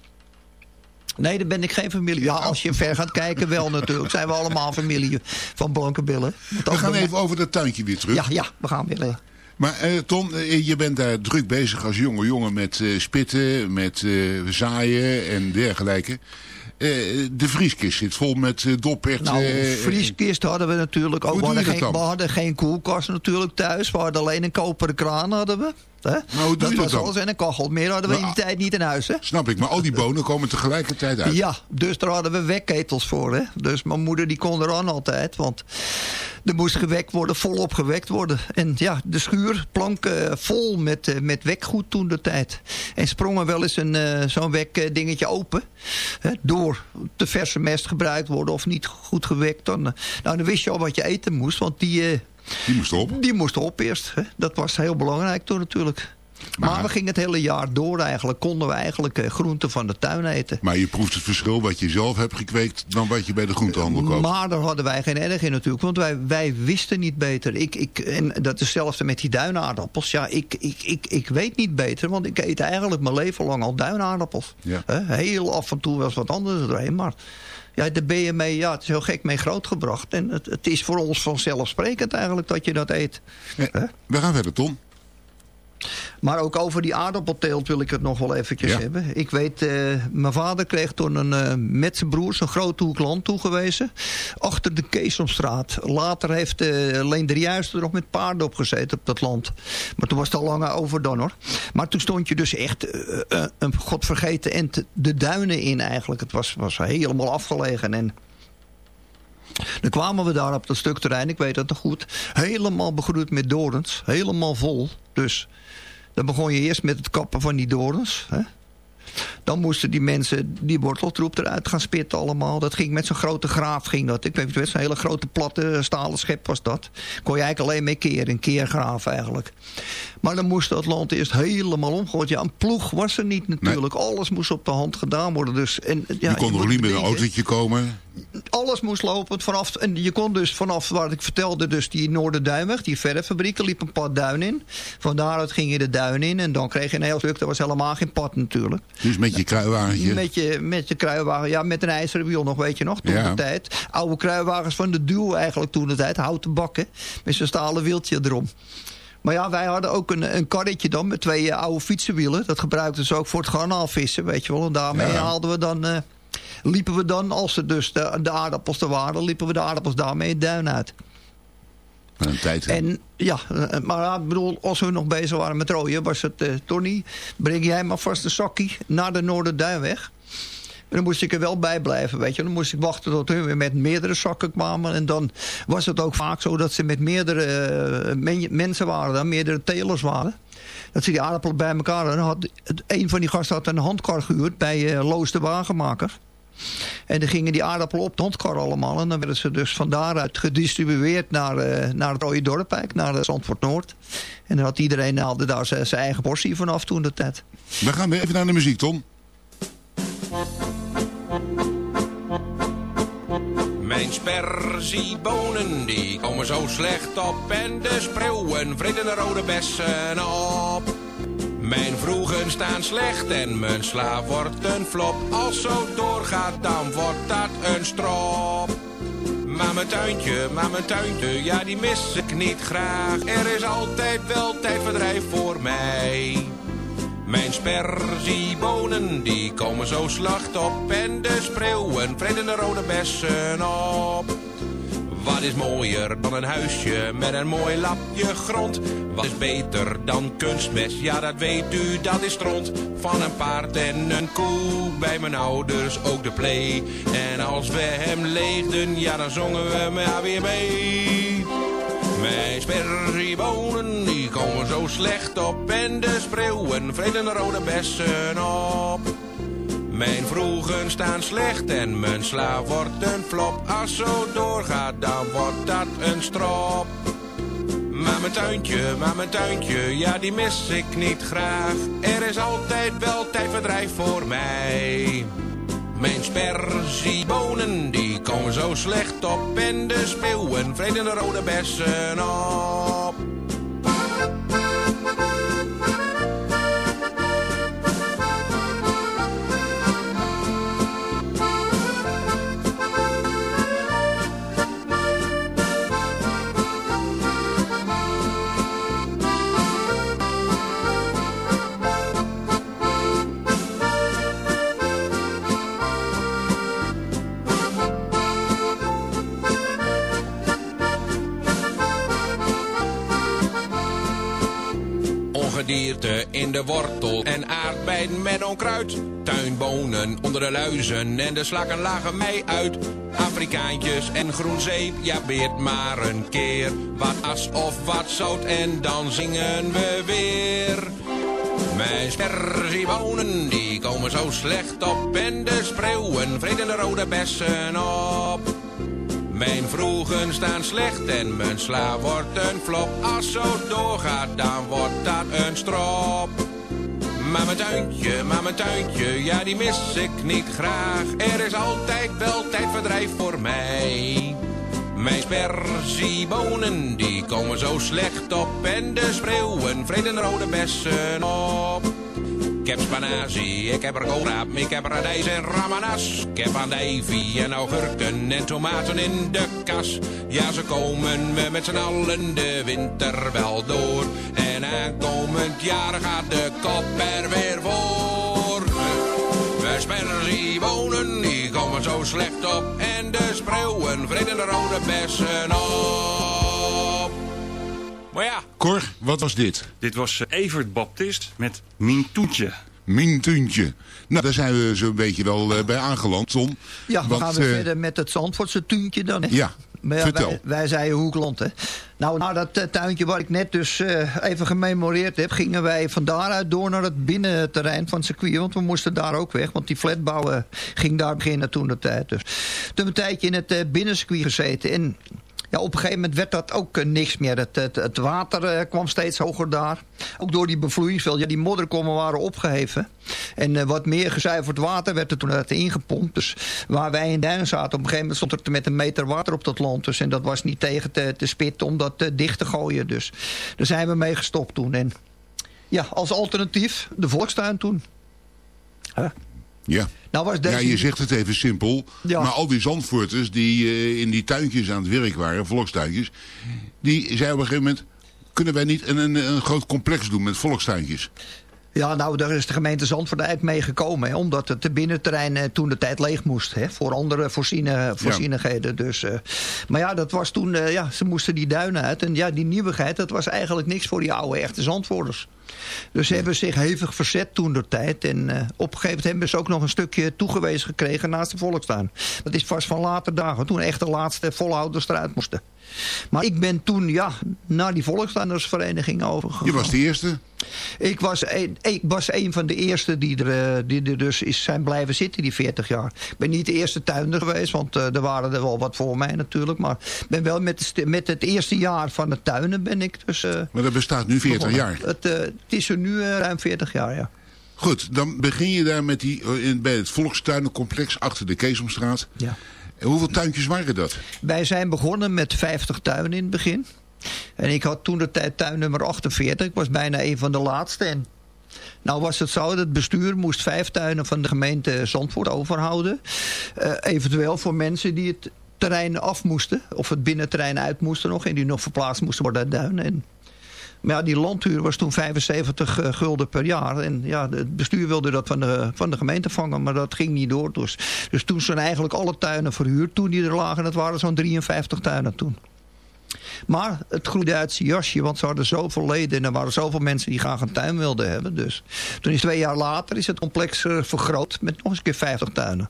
Nee, daar ben ik geen familie. Ja, als je ver gaat kijken wel natuurlijk. Zijn we allemaal familie van blanke billen. We gaan even over dat tuintje weer terug. Ja, ja we gaan weer. eh, Maar eh, Tom, eh, je bent daar druk bezig als jonge jongen met eh, spitten, met eh, zaaien en dergelijke. Eh, de vrieskist zit vol met uh, doppert. Nou, eh, vrieskist hadden we natuurlijk ook. Hoe We hadden, geen, we hadden geen koelkast natuurlijk thuis. We hadden alleen een koperen kraan hadden we. Hè? Maar hoe doe je dat was dan? alles en een kachel. Meer hadden we in Maar- die tijd niet in huis. Hè? Snap ik, maar al die bonen komen tegelijkertijd uit. Ja, dus daar hadden we wekketels voor. Hè? Dus mijn moeder die kon er aan altijd. Want er moest gewekt worden, volop gewekt worden. En ja, de schuur, planken vol met, eh, met wekgoed toen de tijd. En sprongen wel eens een, eh, zo'n wekdingetje open. Hè, door te verse mest gebruikt worden of niet goed gewekt. Dan, eh, nou, dan wist je al wat je eten moest. Want die, eh, Die moest op. die moest op eerst. Hè? Dat was heel belangrijk toen natuurlijk. Maar, Maar- we gingen het hele jaar door eigenlijk. Konden we eigenlijk eh, groenten van de tuin eten. Maar je proeft het verschil wat je zelf hebt gekweekt dan wat je bij de groentehandel koopt. Maar daar hadden wij geen erg in natuurlijk. Want wij, wij wisten niet beter. Ik, ik, en dat is hetzelfde met die duinaardappels. Ja, ik, ik, ik, ik weet niet beter. Want ik eet eigenlijk mijn leven lang al duinaardappels. Ja. Heel af en toe was wat anders doorheen. Maar ja, daar ben je mee, ja, het is heel gek mee grootgebracht. En het, het is voor ons vanzelfsprekend eigenlijk dat je dat eet. Ja, we gaan verder, Tom. Maar ook over die aardappelteelt wil ik het nog wel eventjes Ja. hebben. Ik weet, eh, mijn vader kreeg toen een, eh, met zijn broers een grote hoek land toegewezen. Achter de Keesomstraat. Later heeft uh, Leen de Juiste er nog met paarden op gezeten op dat land. Maar toen was het al lang over dan hoor. Maar toen stond je dus echt een godvergeten ent de duinen in eigenlijk. Het was, was helemaal afgelegen en... Dan kwamen we daar op dat stuk terrein, ik weet dat nog goed. Helemaal begroeid met dorens. Helemaal vol. Dus dan begon je eerst met het kappen van die dorens. Hè? Dan moesten die mensen die worteltroep eruit gaan spitten allemaal. Dat ging met zo'n grote graaf ging dat. Ik weet niet, zo'n hele grote platte stalen schep was dat. Kon je eigenlijk alleen mee keren. Een keergraaf eigenlijk. Maar dan moest dat land eerst helemaal omgooid. Ja, een ploeg was er niet natuurlijk. Alles moest op de hand gedaan worden. Dus, en, ja, je kon nog niet met een autootje komen. Alles moest lopen vanaf. En je kon dus vanaf waar ik vertelde, dus die Noorderduinweg, die verffabriek, er liep een pad duin in. Van daaruit ging je de duin in en dan kreeg je een heel stuk. Er was helemaal geen pad natuurlijk. Dus met je kruiwagentje. Met je, met je kruiwagen, ja, met een ijzeren wiel nog, weet je nog, toen Ja. de tijd. Oude kruiwagens van de duw eigenlijk toen de tijd, houten bakken, met zo'n stalen wieltje erom. Maar ja, wij hadden ook een, een karretje dan met twee eh, oude fietsenwielen. Dat gebruikten ze ook voor het garnaalvissen, weet je wel. En daarmee Ja. haalden we dan, eh, liepen we dan, als er dus de, de aardappels er waren, liepen we de aardappels daarmee het duin uit. Een tijd. En ja, eh, maar ik bedoel, als we nog bezig waren met rooien, was het, eh Tony, breng jij maar vast een zakkie naar de Noorderduinweg. En dan moest ik er wel bij blijven, weet je. Dan moest ik wachten tot hun weer met meerdere zakken kwamen. En dan was het ook vaak zo dat ze met meerdere eh, men- mensen waren, dan meerdere telers waren. Dat ze die aardappelen bij elkaar hadden. Had een van die gasten had een handkar gehuurd bij eh, Loos de Wagenmaker. En dan gingen die aardappelen op de handkar allemaal. En dan werden ze dus van daaruit gedistribueerd naar, eh, naar het Rode Dorp, eigenlijk, naar de Zandvoort Noord. En dan had iedereen haalde daar zijn zijn eigen portie vanaf toen de tijd. We gaan weer even naar de muziek, Tom. Mijn sperziebonen die komen zo slecht op en de spreeuwen vreten de rode bessen op. Mijn vroegen staan slecht en mijn sla wordt een flop. Als zo doorgaat dan wordt dat een strop. Maar mijn tuintje, maar mijn tuintje, ja die mis ik niet graag. Er is altijd wel tijdverdrijf voor mij. Mijn sperziebonen, die komen zo slacht op. En de spreeuwen vreten de rode bessen op. Wat is mooier dan een huisje met een mooi lapje grond? Wat is beter dan kunstmest? Ja, dat weet u, dat is stront. Van een paard en een koe, bij mijn ouders ook de play. En als we hem leegden, ja, dan zongen we maar weer mee. Mijn sperziebonen, die komen zo slecht op. En de spreeuwen vreten de rode bessen op. Mijn vroegen staan slecht en mijn sla wordt een flop. Als zo doorgaat, dan wordt dat een strop. Maar mijn tuintje, maar mijn tuintje, ja die mis ik niet graag. Er is altijd wel tijdverdrijf voor mij. Mijn sperziebonen, die komen zo slecht op. En de spreeuwen vreten de rode bessen op. wortel en aardbeien met onkruid. Tuinbonen onder de luizen en de slakken lagen mij uit. Afrikaantjes en groenzeep, ja beert maar een keer. Wat as of wat zout en dan zingen we weer. Mijn sperziebonen, die komen zo slecht op. En de spreeuwen vreten de rode bessen op. Mijn vroegen staan slecht en mijn sla wordt een flop. Als zo doorgaat, dan wordt dat een strop. Maar mijn tuintje, maar mijn tuintje, ja die mis ik niet graag. Er is altijd wel tijdverdrijf voor mij. Mijn sperziebonen, die komen zo slecht op. En de spreeuwen vreten rode bessen op. Ik heb spanazie, ik heb er koolraap, ik heb radijs en ramanas. Ik heb andijvie en augurken en tomaten in de kas. Ja, ze komen we met z'n allen de winter wel door. Aankomend jaar gaat de kop er weer voor. We sperziebonen, die komen zo slecht op. En de spreeuwen vreten de rode bessen op. Maar ja, Cor, wat was dit? Dit was eh, Evert Baptist met Mintoetje. Mintuntje. Nou, daar zijn we zo'n beetje wel eh, bij aangeland, Tom. Ja, we Want, gaan weer eh, verder met het Zandvoortse tuintje dan. Hè? Ja, Maar ja, vertel. Wij, wij zeiden Hoekland, hè. Nou, naar dat eh, tuintje waar ik net dus eh, even gememoreerd heb... gingen wij van daaruit door naar het binnenterrein van het circuit. Want we moesten daar ook weg. Want die flatbouw eh, ging daar beginnen toen de tijd. Dus toen een tijdje in het binnencircuit gezeten. En ja, op een gegeven moment werd dat ook eh, niks meer. Het, het, het water eh, kwam steeds hoger daar. Ook door die bevloeiingsveld. Ja, die modderkommen waren opgeheven. En eh, wat meer gezuiverd water werd er toen uit ingepompt. Dus waar wij in Duin zaten, op een gegeven moment stond er met een meter water op dat land. Dus en dat was niet tegen te, te spitten om dat dicht te gooien. Dus daar zijn we mee gestopt toen. En ja, als alternatief de volkstuin toen. Huh? Ja. Nou was deze... ja, je zegt het even simpel. Ja. Maar al die zandvoorters die eh, in die tuintjes aan het werk waren, volkstuintjes... die zeiden op een gegeven moment... kunnen wij niet een, een, een groot complex doen met volkstuintjes? Ja, nou, daar is de gemeente Zandvoort eigenlijk mee gekomen. Hè, omdat het binnenterrein eh, toen de tijd leeg moest. Hè, voor andere voorziene, voorzienigheden. Dus, eh, maar ja, dat was toen... eh, ja, ze moesten die duinen uit. En ja, die nieuwigheid, dat was eigenlijk niks voor die oude echte Zandvoorters. Dus ze hebben zich hevig verzet toen de tijd. En op een gegeven moment hebben ze ook nog een stukje toegewezen gekregen naast de Volkstuin. Dat is vast van later dagen. Toen echt de laatste volhouders eruit moesten. Maar ik ben toen ja, naar die Volkstuinersvereniging overgegaan. Je was de eerste. Ik was een, ik was een van de eerste die er, eh, die er dus is zijn blijven zitten, die 40 jaar. Ik ben niet de eerste tuinder geweest, want eh, er waren er wel wat voor mij natuurlijk. Maar ben wel met, de met het eerste jaar van het tuinen ben ik dus... eh, Maar dat bestaat nu 40 begonnen. jaar. Het, het is er nu ruim 40 jaar, ja. Goed, dan begin je daar met die, in, bij het volkstuinencomplex achter de Keesomstraat. ja. En hoeveel tuintjes waren dat? Wij zijn begonnen met 50 tuinen in het begin. En ik had toen de tijd tuin nummer 48. Ik was bijna een van de laatste. Nou was het zo, dat het bestuur moest vijf tuinen van de gemeente Zandvoort overhouden. Eh, eventueel voor mensen die het terrein af moesten. Of het binnenterrein uit moesten nog. En die nog verplaatst moesten worden uit duinen. En maar ja, die landhuur was toen 75 eh, gulden per jaar. En ja, het bestuur wilde dat van de, van de gemeente vangen, maar dat ging niet door. Dus, dus toen zijn eigenlijk alle tuinen verhuurd toen die er lagen. Het waren zo'n 53 tuinen toen. Maar het groeide uit zijn jasje, want ze hadden zoveel leden... en er waren zoveel mensen die graag een tuin wilden hebben. Dus toen is twee jaar later is het complex eh, vergroot met nog eens een keer 50 tuinen.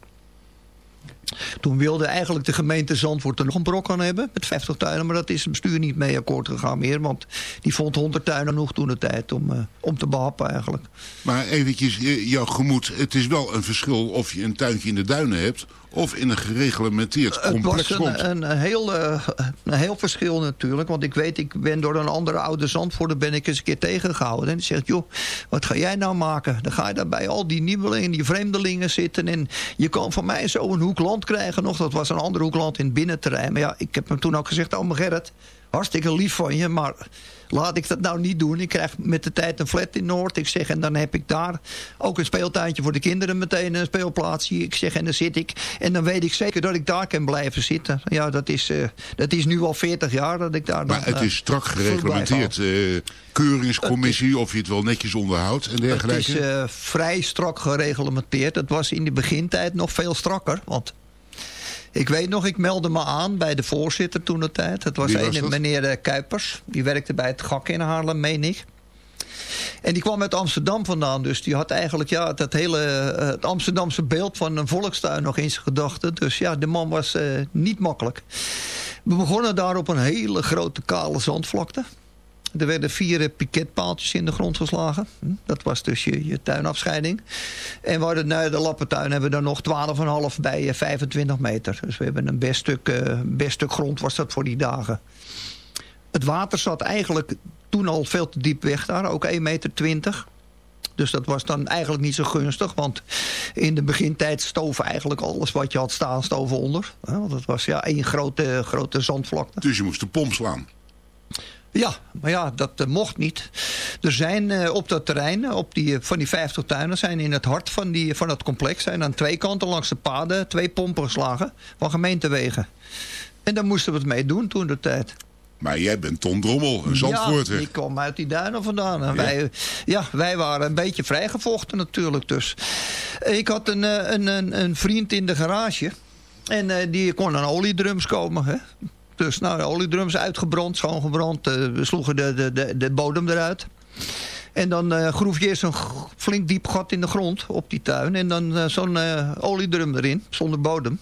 Toen wilde eigenlijk de gemeente Zandvoort er nog een brok aan hebben met 50 tuinen. Maar dat is het bestuur niet mee akkoord gegaan meer. Want die vond 100 tuinen genoeg toen de tijd om, eh, om te behappen eigenlijk. Maar eventjes, eh, jouw gemoed. Het is wel een verschil of je een tuintje in de duinen hebt... of in een gereglementeerd Het complex was komt. een, een, heel, eh, een heel verschil natuurlijk. Want ik weet, ik ben door een andere oude Zandvoorter ben ik eens een keer tegengehouden. En die zegt, joh, wat ga jij nou maken? Dan ga je daar bij al die nieuwelingen, die vreemdelingen zitten. En je kan van mij zo een hoek land krijgen nog. Dat was een ander hoek land in het binnenterrein. Maar ja, ik heb hem toen ook gezegd, oh mijn Gerrit, hartstikke lief van je. Maar laat ik dat nou niet doen. Ik krijg met de tijd een flat in Noord. Ik zeg, en dan heb ik daar ook een speeltuintje voor de kinderen meteen. Een speelplaatsje. Ik zeg, en dan zit ik. En dan weet ik zeker dat ik daar kan blijven zitten. Ja, dat is, eh, dat is nu al 40 jaar dat ik daar Maar dan, het eh, is strak gereglementeerd. eh, keuringscommissie, of je het wel netjes onderhoudt en Het dergelijke. is eh, vrij strak gereglementeerd. Het was in de begintijd nog veel strakker. Want ik weet nog, ik meldde me aan bij de voorzitter toen de tijd. Het was was een dat? meneer eh, Kuipers. Die werkte bij het GAK in Haarlem, meen ik. En die kwam uit Amsterdam vandaan. Dus die had eigenlijk ja, dat hele eh, het Amsterdamse beeld van een volkstuin nog in zijn gedachten. Dus ja, de man was eh, niet makkelijk. We begonnen daar op een hele grote kale zandvlakte. Er werden vier eh, piketpaaltjes in de grond geslagen. Hm, Dat was dus je, tuinafscheiding. En we hadden, nou, de lappentuin hebben we er nog 12,5 bij eh, 25 meter. Dus we hebben een best stuk, eh, best stuk grond was dat voor die dagen. Het water zat eigenlijk toen al veel te diep weg daar. Ook 1,20 meter. Dus dat was dan eigenlijk niet zo gunstig. Want in de begintijd stoven eigenlijk alles wat je had staan stoven onder. Want het was ja één grote, grote zandvlakte. Dus je moest de pomp slaan. Ja, maar ja, dat eh, mocht niet. Er zijn eh, op dat terrein, eh, op die, van die 50 tuinen... zijn in het hart van, die, van het complex... zijn aan twee kanten langs de paden twee pompen geslagen... van gemeentewegen. En daar moesten we het mee doen toen de tijd. Maar jij bent Ton Drommel, een Zandvoorter. Ja, ik kwam uit die duinen vandaan. En Wij, ja, wij waren een beetje vrijgevochten natuurlijk dus. Ik had een, een, een, een vriend in de garage. En die kon aan oliedrums komen. Hè? Dus nou, oliedrums uitgebrand, schoongebrand. eh, we sloegen de, de, de, de bodem eruit. En dan eh, groef je eerst een flink diep gat in de grond op die tuin. En dan eh, zo'n oliedrum erin, zonder bodem.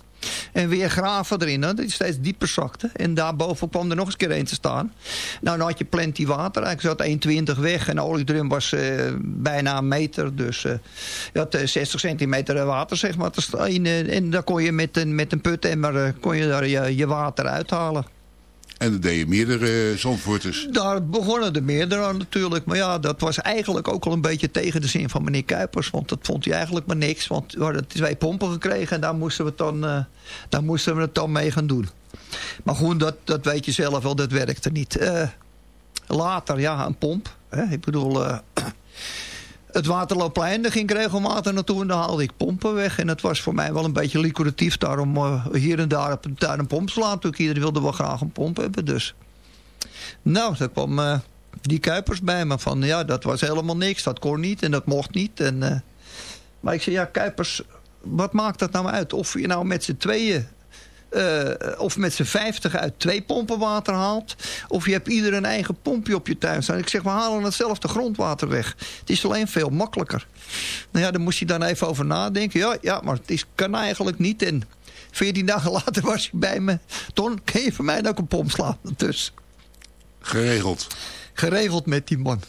En weer graven erin, hè, dat die steeds dieper zakte. En daarboven kwam er nog eens een keer een te staan. Nou, dan had je plenty water. Eigenlijk zat 1,20 weg. En de oliedrum was eh, bijna een meter. Dus eh, je had eh, 60 centimeter water, zeg maar, staan. Eh, en daar kon je met een, met een eh, kon je daar je, je water uithalen. En dat deden meerdere uh, Zandvoorters. Daar begonnen er meerdere natuurlijk. Maar ja, dat was eigenlijk ook al een beetje tegen de zin van meneer Kuipers. Want dat vond hij eigenlijk maar niks. Want we hadden twee pompen gekregen en daar moesten we het dan, eh, daar moesten we het dan mee gaan doen. Maar goed, dat, dat weet je zelf wel, dat werkte niet. Eh, later, ja, een pomp. Hè? Ik bedoel, eh, het Waterloopplein, daar ging ik regelmatig naartoe en daar haalde ik pompen weg. En dat was voor mij wel een beetje lucratief. Daarom eh, hier en daar tuin een pomp slaan. Natuurlijk, iedereen wilde wel graag een pomp hebben, dus... Nou, daar kwam eh, die Kuipers bij me van... ja, dat was helemaal niks, dat kon niet en dat mocht niet. En, eh, maar ik zei, ja, Kuipers, wat maakt dat nou uit? Of je nou met z'n tweeën... eh, of met z'n vijftig uit twee pompen water haalt... of je hebt ieder een eigen pompje op je tuin staan. Ik zeg, we halen hetzelfde grondwater weg. Het is alleen veel makkelijker. Nou ja, daar moest hij dan even over nadenken. Ja, ja maar het is, kan eigenlijk niet. En veertien dagen later was hij bij me. Ton, kun je voor mij ook een pomp slaan? Dus Geregeld. geregeld met die man.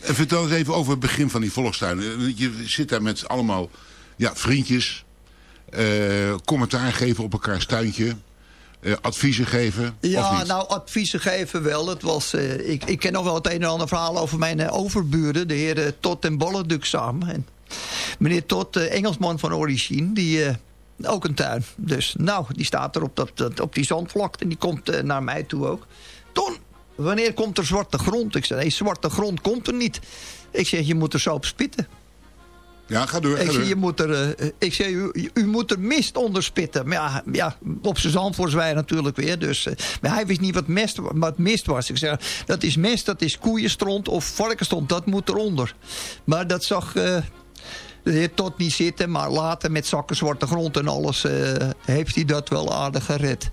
En vertel eens even over het begin van die volkstuin. Eh, Je zit daar met allemaal ja, vriendjes. Eh, commentaar geven op elkaars tuintje. eh, adviezen geven. of Ja, nou, adviezen geven wel. Het was, eh, ik, ik ken nog wel het een en ander verhaal over mijn overburen. De heren Tot en Bolleduk samen. En meneer Tot, Engelsman van origine, die... ook een tuin. Dus nou, die staat er op, dat, dat, op die zandvlakte. En die komt naar mij toe ook. Ton, wanneer komt er zwarte grond? Ik zei, nee, zwarte grond komt er niet. Ik zeg, je moet er zo op spitten. Ja, ga door. Ga Ik zeg, je moet er, eh, ik zeg u, u moet er mist onder spitten. Maar ja, ja op zijn zandvoortswij natuurlijk weer. Dus, eh, maar hij wist niet wat, mest, wat mist was. Ik zeg, dat is mest, dat is koeienstront of varkenstront. Dat moet eronder. Maar dat zag eh, de heer Tot niet zitten. Maar later met zakken zwarte grond en alles heeft hij dat wel aardig gered.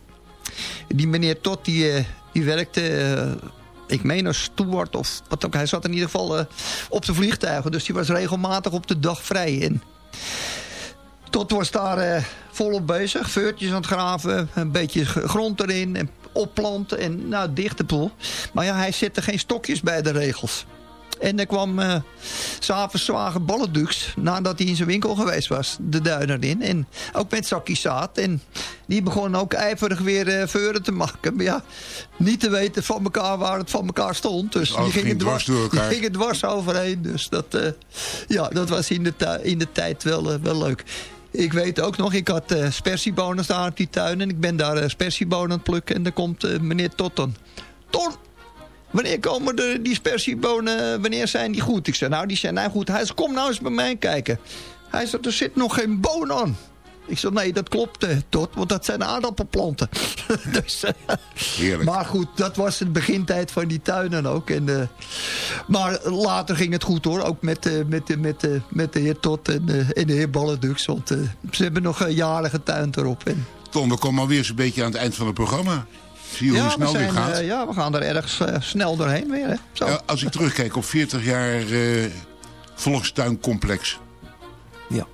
Die meneer Tot die, die werkte... ik meen een steward of wat ook. Hij zat in ieder geval eh, op de vliegtuigen. Dus die was regelmatig op de dag vrij. En tot was daar eh, volop bezig. Veurtjes aan het graven. Een beetje grond erin. En opplanten. En nou, dichte poel. Maar ja, hij zette geen stokjes bij de regels. En er kwam eh, s'avonds zwager Balledux, nadat hij in zijn winkel geweest was, de duiner in. En ook met zakjes zaad. En die begon ook ijverig weer eh veuren te maken. Maar ja, niet te weten van elkaar waar het van elkaar stond. Dus Oh, die ging gingen dwars door elkaar. die gingen dwars overheen. Dus dat, eh, ja, dat was in de, in de tijd wel, wel leuk. Ik weet ook nog, ik had eh spersiebonen daar op die tuin. En ik ben daar uh, spersiebonen aan het plukken. En dan komt meneer Totten. Ton, Wanneer komen de, die spersiebonen, wanneer zijn die goed? Ik zei, nou, die zijn nou goed. Hij zei, kom nou eens bij mij kijken. Hij zei, er zit nog geen boon aan. Ik zei, nee, dat klopt, eh, Tot, want dat zijn aardappelplanten. dus, eh, Heerlijk. maar goed, dat was het begintijd van die tuinen ook. En, eh, maar later ging het goed hoor, ook met, met, met, met de heer Tot en, en de heer Balledux. Want ze hebben nog een jaren getuind erop. En, Ton, we komen alweer eens een beetje aan het eind van het programma. Zie je hoe ja, snel we dit gaat? eh, ja, we gaan er erg eh, snel doorheen weer. Hè? Zo. Ja, als ik terugkijk op 40 jaar eh volkstuincomplex. Ja.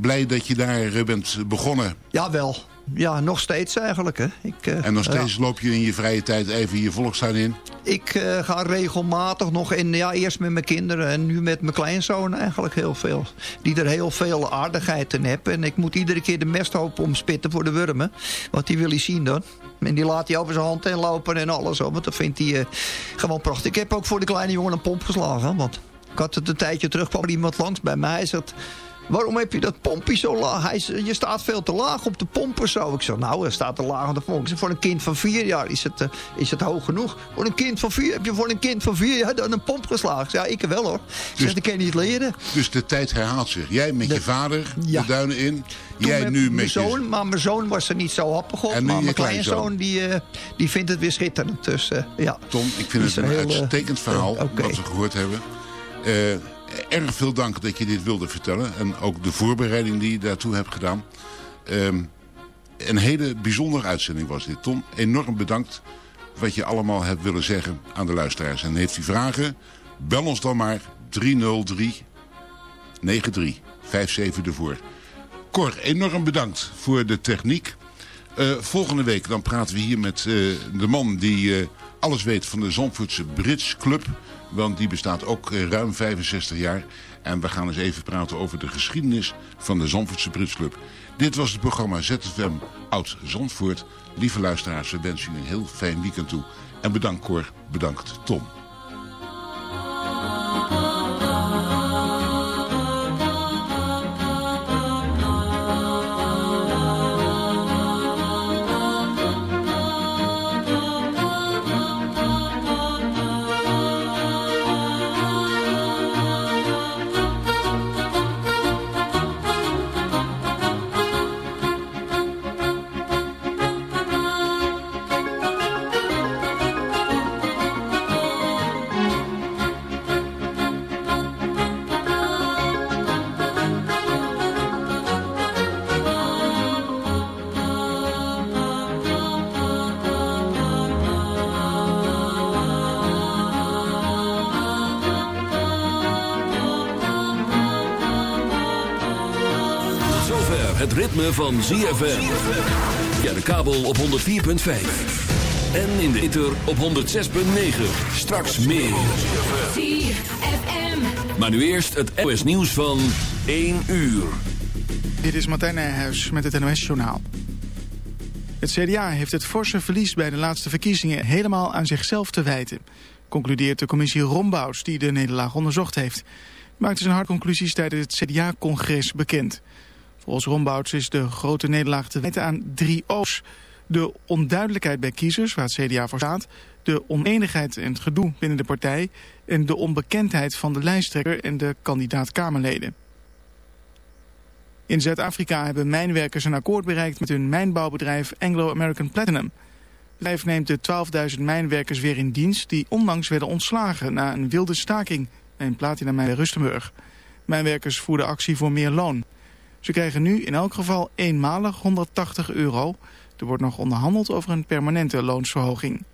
Blij dat je daar bent begonnen. Jawel. Ja, nog steeds eigenlijk. Hè. Ik, eh, En nog ja. steeds loop je in je vrije tijd even je volkstuin in. Ik eh, ga regelmatig nog in, ja, eerst met mijn kinderen en nu met mijn kleinzoon eigenlijk heel veel. Die er heel veel aardigheid in heeft. En ik moet iedere keer de mesthoop omspitten voor de wurmen. Want die wil hij zien dan. En die laat hij over zijn hand heen lopen en alles. Hoor, want dat vindt hij eh, gewoon prachtig. Ik heb ook voor de kleine jongen een pomp geslagen. Want ik had het een tijdje terug, kwam iemand langs bij mij. Hij zegt, waarom heb je dat pompje zo laag? Hij je staat veel te laag op de pomp of zo. Ik zeg, nou, er staat te laag op de pomp. Ik zeg, voor een kind van vier jaar is het, eh, is het hoog genoeg. Voor een kind van vier, heb je voor een kind van vier jaar dan een pomp geslagen? Ik zeg, ja, ik wel hoor. Ik zeg, dat kan je niet leren. Dus de tijd herhaalt zich. Jij met je vader Ja. de duinen in. Toen Jij nu mijn met je... zoon, maar mijn zoon was er niet zo happig op. En maar mijn kleinzoon. kleinzoon, die, eh, die vindt het weer schitterend. Dus, eh, ja. Tom, ik vind het een heel, uitstekend verhaal oké. wat we gehoord hebben. Erg veel dank dat je dit wilde vertellen. En ook de voorbereiding die je daartoe hebt gedaan. Ehm, een hele bijzondere uitzending was dit. Tom, enorm bedankt wat je allemaal hebt willen zeggen aan de luisteraars. En heeft u vragen, bel ons dan maar 303 93 57 ervoor. Cor, enorm bedankt voor de techniek. Eh, volgende week dan praten we hier met eh, de man die eh, alles weet van de Zandvoortse Brits Club. Want die bestaat ook eh, ruim 65 jaar. En we gaan eens even praten over de geschiedenis van de Zandvoortse Brits Club. Dit was het programma ZFM Oud Zandvoort. Lieve luisteraars, we wensen u een heel fijn weekend toe. En bedankt Cor, bedankt Tom. Van ZFM. Via de kabel op 104.5. En in de ether op 106.9. Straks meer. Maar nu eerst het NOS nieuws van 1 uur. Dit is Martijn Nijhuis met het NOS-journaal. Het CDA heeft het forse verlies bij de laatste verkiezingen helemaal aan zichzelf te wijten. Concludeert de commissie Rombouts die de nederlaag onderzocht heeft. Maakte zijn hardconclusies tijdens het CDA-congres bekend. Volgens Rombouts is de grote nederlaag te wijten aan drie O's. De onduidelijkheid bij kiezers, waar het CDA voor staat. De oneenigheid en het gedoe binnen de partij. En de onbekendheid van de lijsttrekker en de kandidaat-Kamerleden. In Zuid-Afrika hebben mijnwerkers een akkoord bereikt met hun mijnbouwbedrijf Anglo American Platinum. Het bedrijf neemt de 12.000 mijnwerkers weer in dienst die onlangs werden ontslagen na een wilde staking bij een platinamijn bij Rustenburg. Mijnwerkers voerden actie voor meer loon. Ze krijgen nu in elk geval eenmalig 180 euro. Er wordt nog onderhandeld over een permanente loonsverhoging.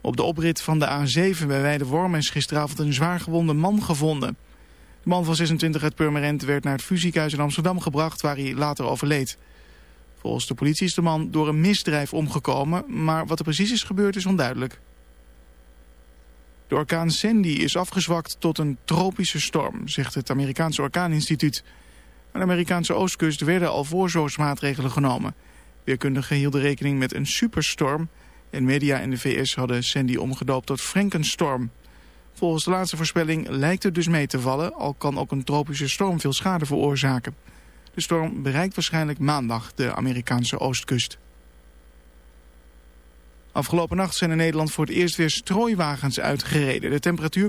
Op de oprit van de A7 bij Weideworm is gisteravond een zwaargewonde man gevonden. De man van 26 uit Purmerend werd naar het fysiekhuis in Amsterdam gebracht waar hij later overleed. Volgens de politie is de man door een misdrijf omgekomen, maar wat er precies is gebeurd is onduidelijk. De orkaan Sandy is afgezwakt tot een tropische storm, zegt het Amerikaanse Orkaaninstituut. Aan de Amerikaanse oostkust werden al voorzorgsmaatregelen genomen. Weerkundigen hielden rekening met een superstorm en media in de VS hadden Sandy omgedoopt tot Frankenstorm. Volgens de laatste voorspelling lijkt het dus mee te vallen, al kan ook een tropische storm veel schade veroorzaken. De storm bereikt waarschijnlijk maandag de Amerikaanse oostkust. Afgelopen nacht zijn in Nederland voor het eerst weer strooiwagens uitgereden. De temperatuur